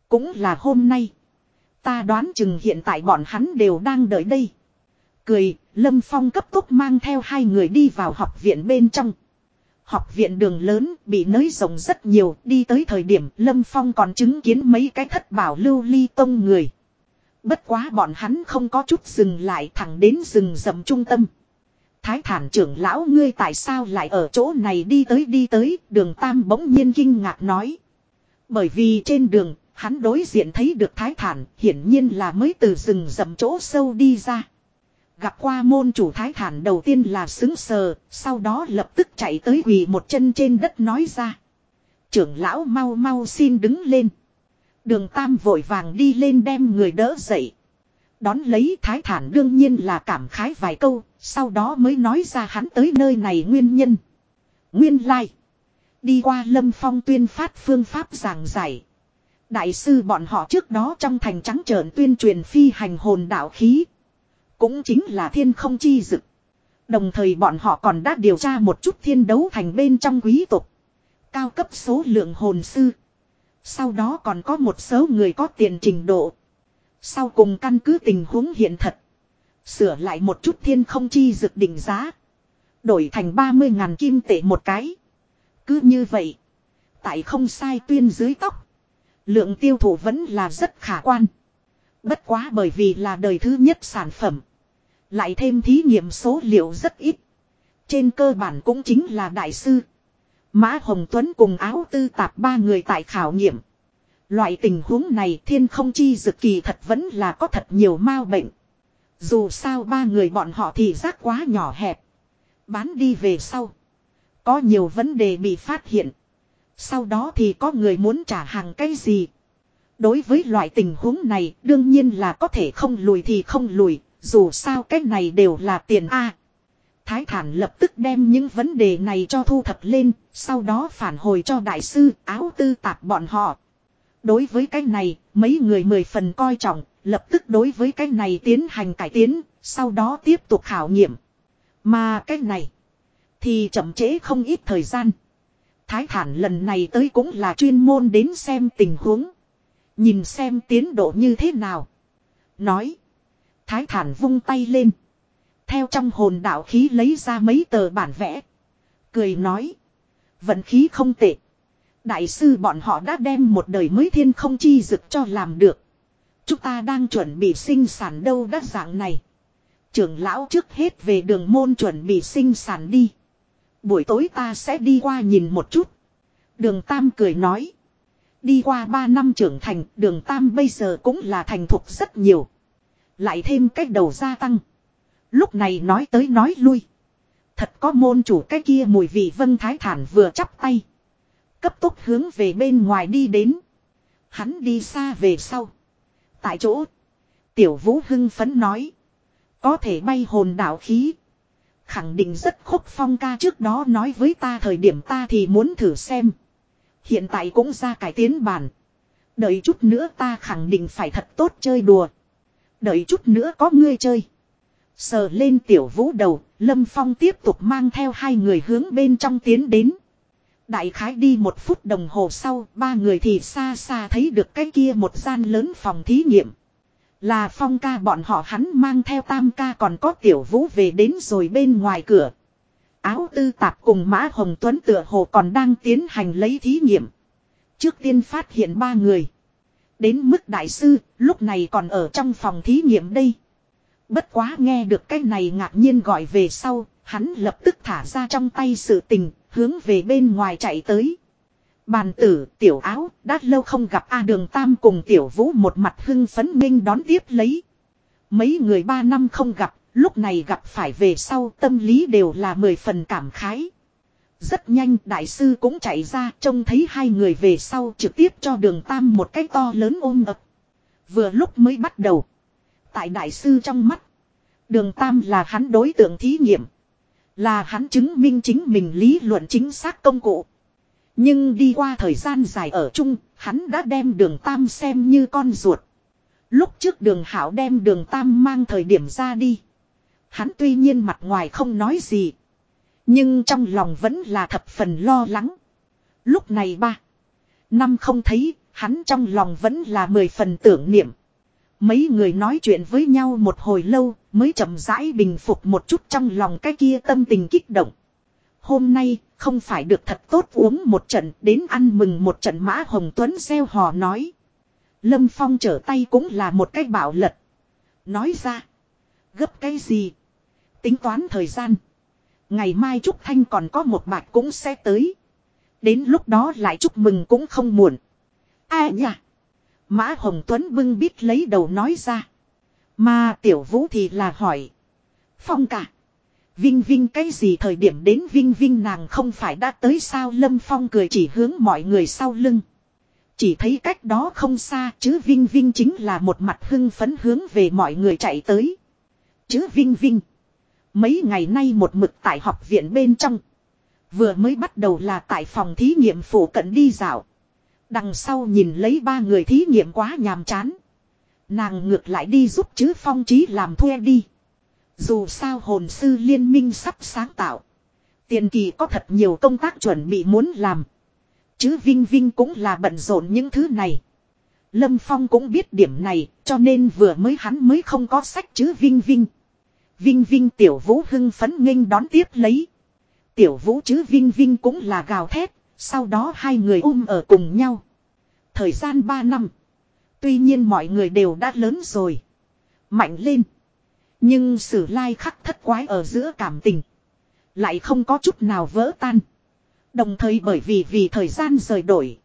Cũng là hôm nay. Ta đoán chừng hiện tại bọn hắn đều đang đợi đây. Cười, Lâm Phong cấp tốc mang theo hai người đi vào học viện bên trong. Học viện đường lớn bị nới rộng rất nhiều, đi tới thời điểm Lâm Phong còn chứng kiến mấy cái thất bảo lưu ly tông người. Bất quá bọn hắn không có chút dừng lại thẳng đến rừng rậm trung tâm. Thái thản trưởng lão ngươi tại sao lại ở chỗ này đi tới đi tới, đường Tam bỗng nhiên kinh ngạc nói. Bởi vì trên đường, hắn đối diện thấy được thái thản, hiển nhiên là mới từ rừng rậm chỗ sâu đi ra. Gặp qua môn chủ thái thản đầu tiên là xứng sờ, sau đó lập tức chạy tới quỳ một chân trên đất nói ra. Trưởng lão mau mau xin đứng lên. Đường Tam vội vàng đi lên đem người đỡ dậy. Đón lấy thái thản đương nhiên là cảm khái vài câu, sau đó mới nói ra hắn tới nơi này nguyên nhân. Nguyên lai. Like. Đi qua lâm phong tuyên phát phương pháp giảng giải. Đại sư bọn họ trước đó trong thành trắng trợn tuyên truyền phi hành hồn đạo khí. Cũng chính là thiên không chi dực. Đồng thời bọn họ còn đã điều tra một chút thiên đấu thành bên trong quý tộc. Cao cấp số lượng hồn sư. Sau đó còn có một số người có tiền trình độ. Sau cùng căn cứ tình huống hiện thật. Sửa lại một chút thiên không chi dực định giá. Đổi thành 30 ngàn kim tệ một cái. Cứ như vậy. Tại không sai tuyên dưới tóc. Lượng tiêu thụ vẫn là rất khả quan. Bất quá bởi vì là đời thứ nhất sản phẩm. Lại thêm thí nghiệm số liệu rất ít. Trên cơ bản cũng chính là đại sư. Mã Hồng Tuấn cùng áo tư tạp ba người tại khảo nghiệm. Loại tình huống này thiên không chi dực kỳ thật vẫn là có thật nhiều mao bệnh. Dù sao ba người bọn họ thì giác quá nhỏ hẹp. Bán đi về sau. Có nhiều vấn đề bị phát hiện. Sau đó thì có người muốn trả hàng cái gì. Đối với loại tình huống này đương nhiên là có thể không lùi thì không lùi. Dù sao cái này đều là tiền A. Thái thản lập tức đem những vấn đề này cho thu thập lên. Sau đó phản hồi cho đại sư áo tư tạp bọn họ. Đối với cái này, mấy người mười phần coi trọng, lập tức đối với cái này tiến hành cải tiến, sau đó tiếp tục khảo nghiệm. Mà cái này, thì chậm trễ không ít thời gian. Thái thản lần này tới cũng là chuyên môn đến xem tình huống. Nhìn xem tiến độ như thế nào. Nói. Thái thản vung tay lên. Theo trong hồn đạo khí lấy ra mấy tờ bản vẽ. Cười nói. Vận khí không tệ. Đại sư bọn họ đã đem một đời mới thiên không chi dực cho làm được. Chúng ta đang chuẩn bị sinh sản đâu đắt dạng này. Trưởng lão trước hết về đường môn chuẩn bị sinh sản đi. Buổi tối ta sẽ đi qua nhìn một chút. Đường Tam cười nói. Đi qua 3 năm trưởng thành, đường Tam bây giờ cũng là thành thục rất nhiều. Lại thêm cách đầu gia tăng. Lúc này nói tới nói lui. Thật có môn chủ cái kia mùi vị vân thái thản vừa chắp tay. Cấp tốc hướng về bên ngoài đi đến. Hắn đi xa về sau. Tại chỗ. Tiểu vũ hưng phấn nói. Có thể bay hồn đảo khí. Khẳng định rất khúc phong ca trước đó nói với ta thời điểm ta thì muốn thử xem. Hiện tại cũng ra cải tiến bản. Đợi chút nữa ta khẳng định phải thật tốt chơi đùa. Đợi chút nữa có ngươi chơi. Sờ lên tiểu vũ đầu, Lâm Phong tiếp tục mang theo hai người hướng bên trong tiến đến. Đại khái đi một phút đồng hồ sau, ba người thì xa xa thấy được cái kia một gian lớn phòng thí nghiệm. Là phong ca bọn họ hắn mang theo tam ca còn có tiểu vũ về đến rồi bên ngoài cửa. Áo tư tạp cùng Mã Hồng Tuấn tựa hồ còn đang tiến hành lấy thí nghiệm. Trước tiên phát hiện ba người. Đến mức đại sư, lúc này còn ở trong phòng thí nghiệm đây. Bất quá nghe được cái này ngạc nhiên gọi về sau, hắn lập tức thả ra trong tay sự tình, hướng về bên ngoài chạy tới. Bàn tử, tiểu áo, đã lâu không gặp A đường Tam cùng tiểu vũ một mặt hưng phấn minh đón tiếp lấy. Mấy người ba năm không gặp, lúc này gặp phải về sau tâm lý đều là mười phần cảm khái. Rất nhanh đại sư cũng chạy ra trông thấy hai người về sau trực tiếp cho đường Tam một cái to lớn ôm ập. Vừa lúc mới bắt đầu. Tại đại sư trong mắt. Đường Tam là hắn đối tượng thí nghiệm. Là hắn chứng minh chính mình lý luận chính xác công cụ. Nhưng đi qua thời gian dài ở chung, hắn đã đem đường Tam xem như con ruột. Lúc trước đường Hảo đem đường Tam mang thời điểm ra đi. Hắn tuy nhiên mặt ngoài không nói gì. Nhưng trong lòng vẫn là thập phần lo lắng. Lúc này ba. Năm không thấy, hắn trong lòng vẫn là mười phần tưởng niệm. Mấy người nói chuyện với nhau một hồi lâu, mới chậm rãi bình phục một chút trong lòng cái kia tâm tình kích động. Hôm nay, không phải được thật tốt uống một trận, đến ăn mừng một trận mã hồng tuấn gieo hò nói. Lâm Phong trở tay cũng là một cái bảo lật. Nói ra. Gấp cái gì? Tính toán thời gian. Ngày mai Trúc Thanh còn có một bạc cũng sẽ tới. Đến lúc đó lại chúc mừng cũng không muộn. À nhỉ. Mã Hồng Tuấn bưng bít lấy đầu nói ra. Mà tiểu vũ thì là hỏi. Phong cả. Vinh Vinh cái gì thời điểm đến Vinh Vinh nàng không phải đã tới sao Lâm Phong cười chỉ hướng mọi người sau lưng. Chỉ thấy cách đó không xa, chứ Vinh Vinh chính là một mặt hưng phấn hướng về mọi người chạy tới. Chứ Vinh Vinh. Mấy ngày nay một mực tại học viện bên trong. Vừa mới bắt đầu là tại phòng thí nghiệm phủ cận đi dạo. Đằng sau nhìn lấy ba người thí nghiệm quá nhàm chán. Nàng ngược lại đi giúp chứ phong trí làm thuê đi. Dù sao hồn sư liên minh sắp sáng tạo. Tiền kỳ có thật nhiều công tác chuẩn bị muốn làm. Chứ Vinh Vinh cũng là bận rộn những thứ này. Lâm Phong cũng biết điểm này cho nên vừa mới hắn mới không có sách chứ Vinh Vinh. Vinh Vinh tiểu vũ hưng phấn nghênh đón tiếp lấy. Tiểu vũ chứ Vinh Vinh cũng là gào thét, sau đó hai người um ở cùng nhau. Thời gian ba năm. Tuy nhiên mọi người đều đã lớn rồi. Mạnh lên. Nhưng sử lai khắc thất quái ở giữa cảm tình. Lại không có chút nào vỡ tan. Đồng thời bởi vì vì thời gian rời đổi.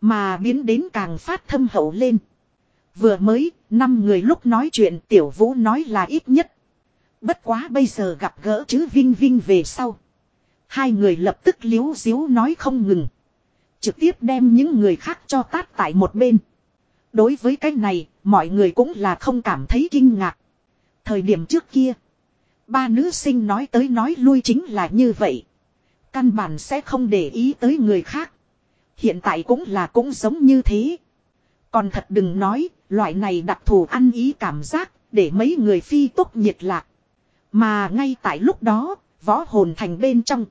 Mà biến đến càng phát thâm hậu lên. Vừa mới, năm người lúc nói chuyện tiểu vũ nói là ít nhất. Bất quá bây giờ gặp gỡ chứ Vinh Vinh về sau. Hai người lập tức liếu diếu nói không ngừng. Trực tiếp đem những người khác cho tát tại một bên. Đối với cái này, mọi người cũng là không cảm thấy kinh ngạc. Thời điểm trước kia, ba nữ sinh nói tới nói lui chính là như vậy. Căn bản sẽ không để ý tới người khác. Hiện tại cũng là cũng giống như thế. Còn thật đừng nói, loại này đặc thù ăn ý cảm giác, để mấy người phi tốc nhiệt lạc. Mà ngay tại lúc đó, võ hồn thành bên trong.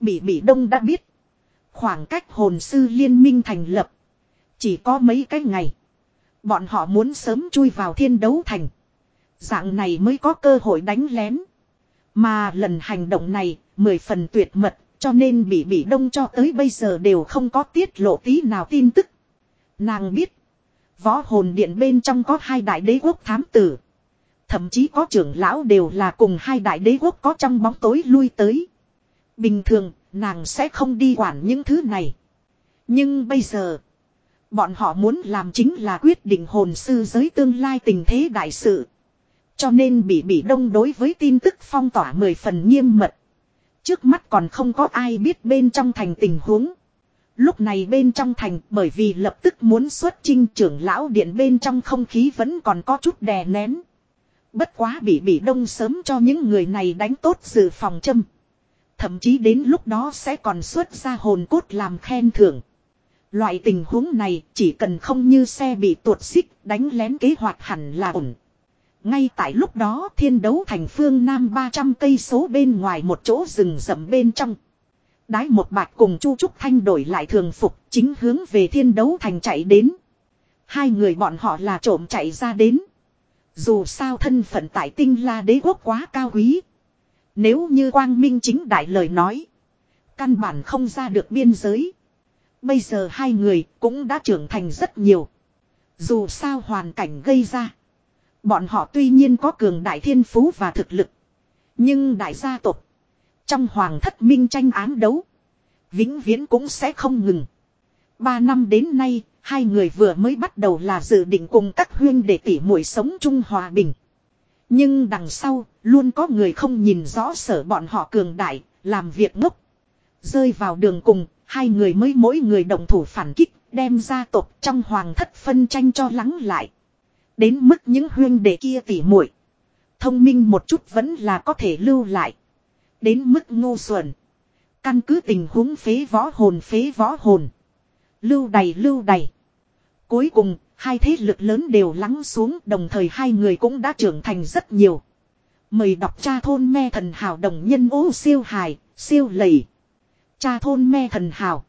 Bỉ Bỉ Đông đã biết. Khoảng cách hồn sư liên minh thành lập. Chỉ có mấy cái ngày. Bọn họ muốn sớm chui vào thiên đấu thành. Dạng này mới có cơ hội đánh lén. Mà lần hành động này, mười phần tuyệt mật, cho nên bị Bỉ Đông cho tới bây giờ đều không có tiết lộ tí nào tin tức. Nàng biết. Võ hồn điện bên trong có hai đại đế quốc thám tử. Thậm chí có trưởng lão đều là cùng hai đại đế quốc có trong bóng tối lui tới. Bình thường, nàng sẽ không đi quản những thứ này. Nhưng bây giờ, bọn họ muốn làm chính là quyết định hồn sư giới tương lai tình thế đại sự. Cho nên bị bị đông đối với tin tức phong tỏa mười phần nghiêm mật. Trước mắt còn không có ai biết bên trong thành tình huống. Lúc này bên trong thành, bởi vì lập tức muốn xuất chinh trưởng lão điện bên trong không khí vẫn còn có chút đè nén. Bất quá bị bị đông sớm cho những người này đánh tốt dự phòng châm. Thậm chí đến lúc đó sẽ còn xuất ra hồn cốt làm khen thưởng. Loại tình huống này chỉ cần không như xe bị tuột xích, đánh lén kế hoạch hẳn là ổn. Ngay tại lúc đó thiên đấu thành phương Nam 300 cây số bên ngoài một chỗ rừng rậm bên trong. Đái một bạch cùng Chu Trúc Thanh đổi lại thường phục, chính hướng về thiên đấu thành chạy đến. Hai người bọn họ là trộm chạy ra đến. Dù sao thân phận tại tinh la đế quốc quá cao quý. Nếu như quang minh chính đại lời nói. Căn bản không ra được biên giới. Bây giờ hai người cũng đã trưởng thành rất nhiều. Dù sao hoàn cảnh gây ra. Bọn họ tuy nhiên có cường đại thiên phú và thực lực. Nhưng đại gia tộc. Trong hoàng thất minh tranh án đấu. Vĩnh viễn cũng sẽ không ngừng. Ba năm đến nay, hai người vừa mới bắt đầu là dự định cùng các huyên để tỉ muội sống chung hòa bình. Nhưng đằng sau, luôn có người không nhìn rõ sở bọn họ cường đại, làm việc ngốc. Rơi vào đường cùng, hai người mới mỗi người đồng thủ phản kích, đem gia tộc trong hoàng thất phân tranh cho lắng lại. Đến mức những huyên đệ kia tỉ muội Thông minh một chút vẫn là có thể lưu lại. Đến mức ngu xuẩn. Căn cứ tình huống phế võ hồn phế võ hồn. Lưu đầy lưu đầy. Cuối cùng, hai thế lực lớn đều lắng xuống đồng thời hai người cũng đã trưởng thành rất nhiều. Mời đọc cha thôn me thần hào đồng nhân ô siêu hài, siêu lầy. Cha thôn me thần hào.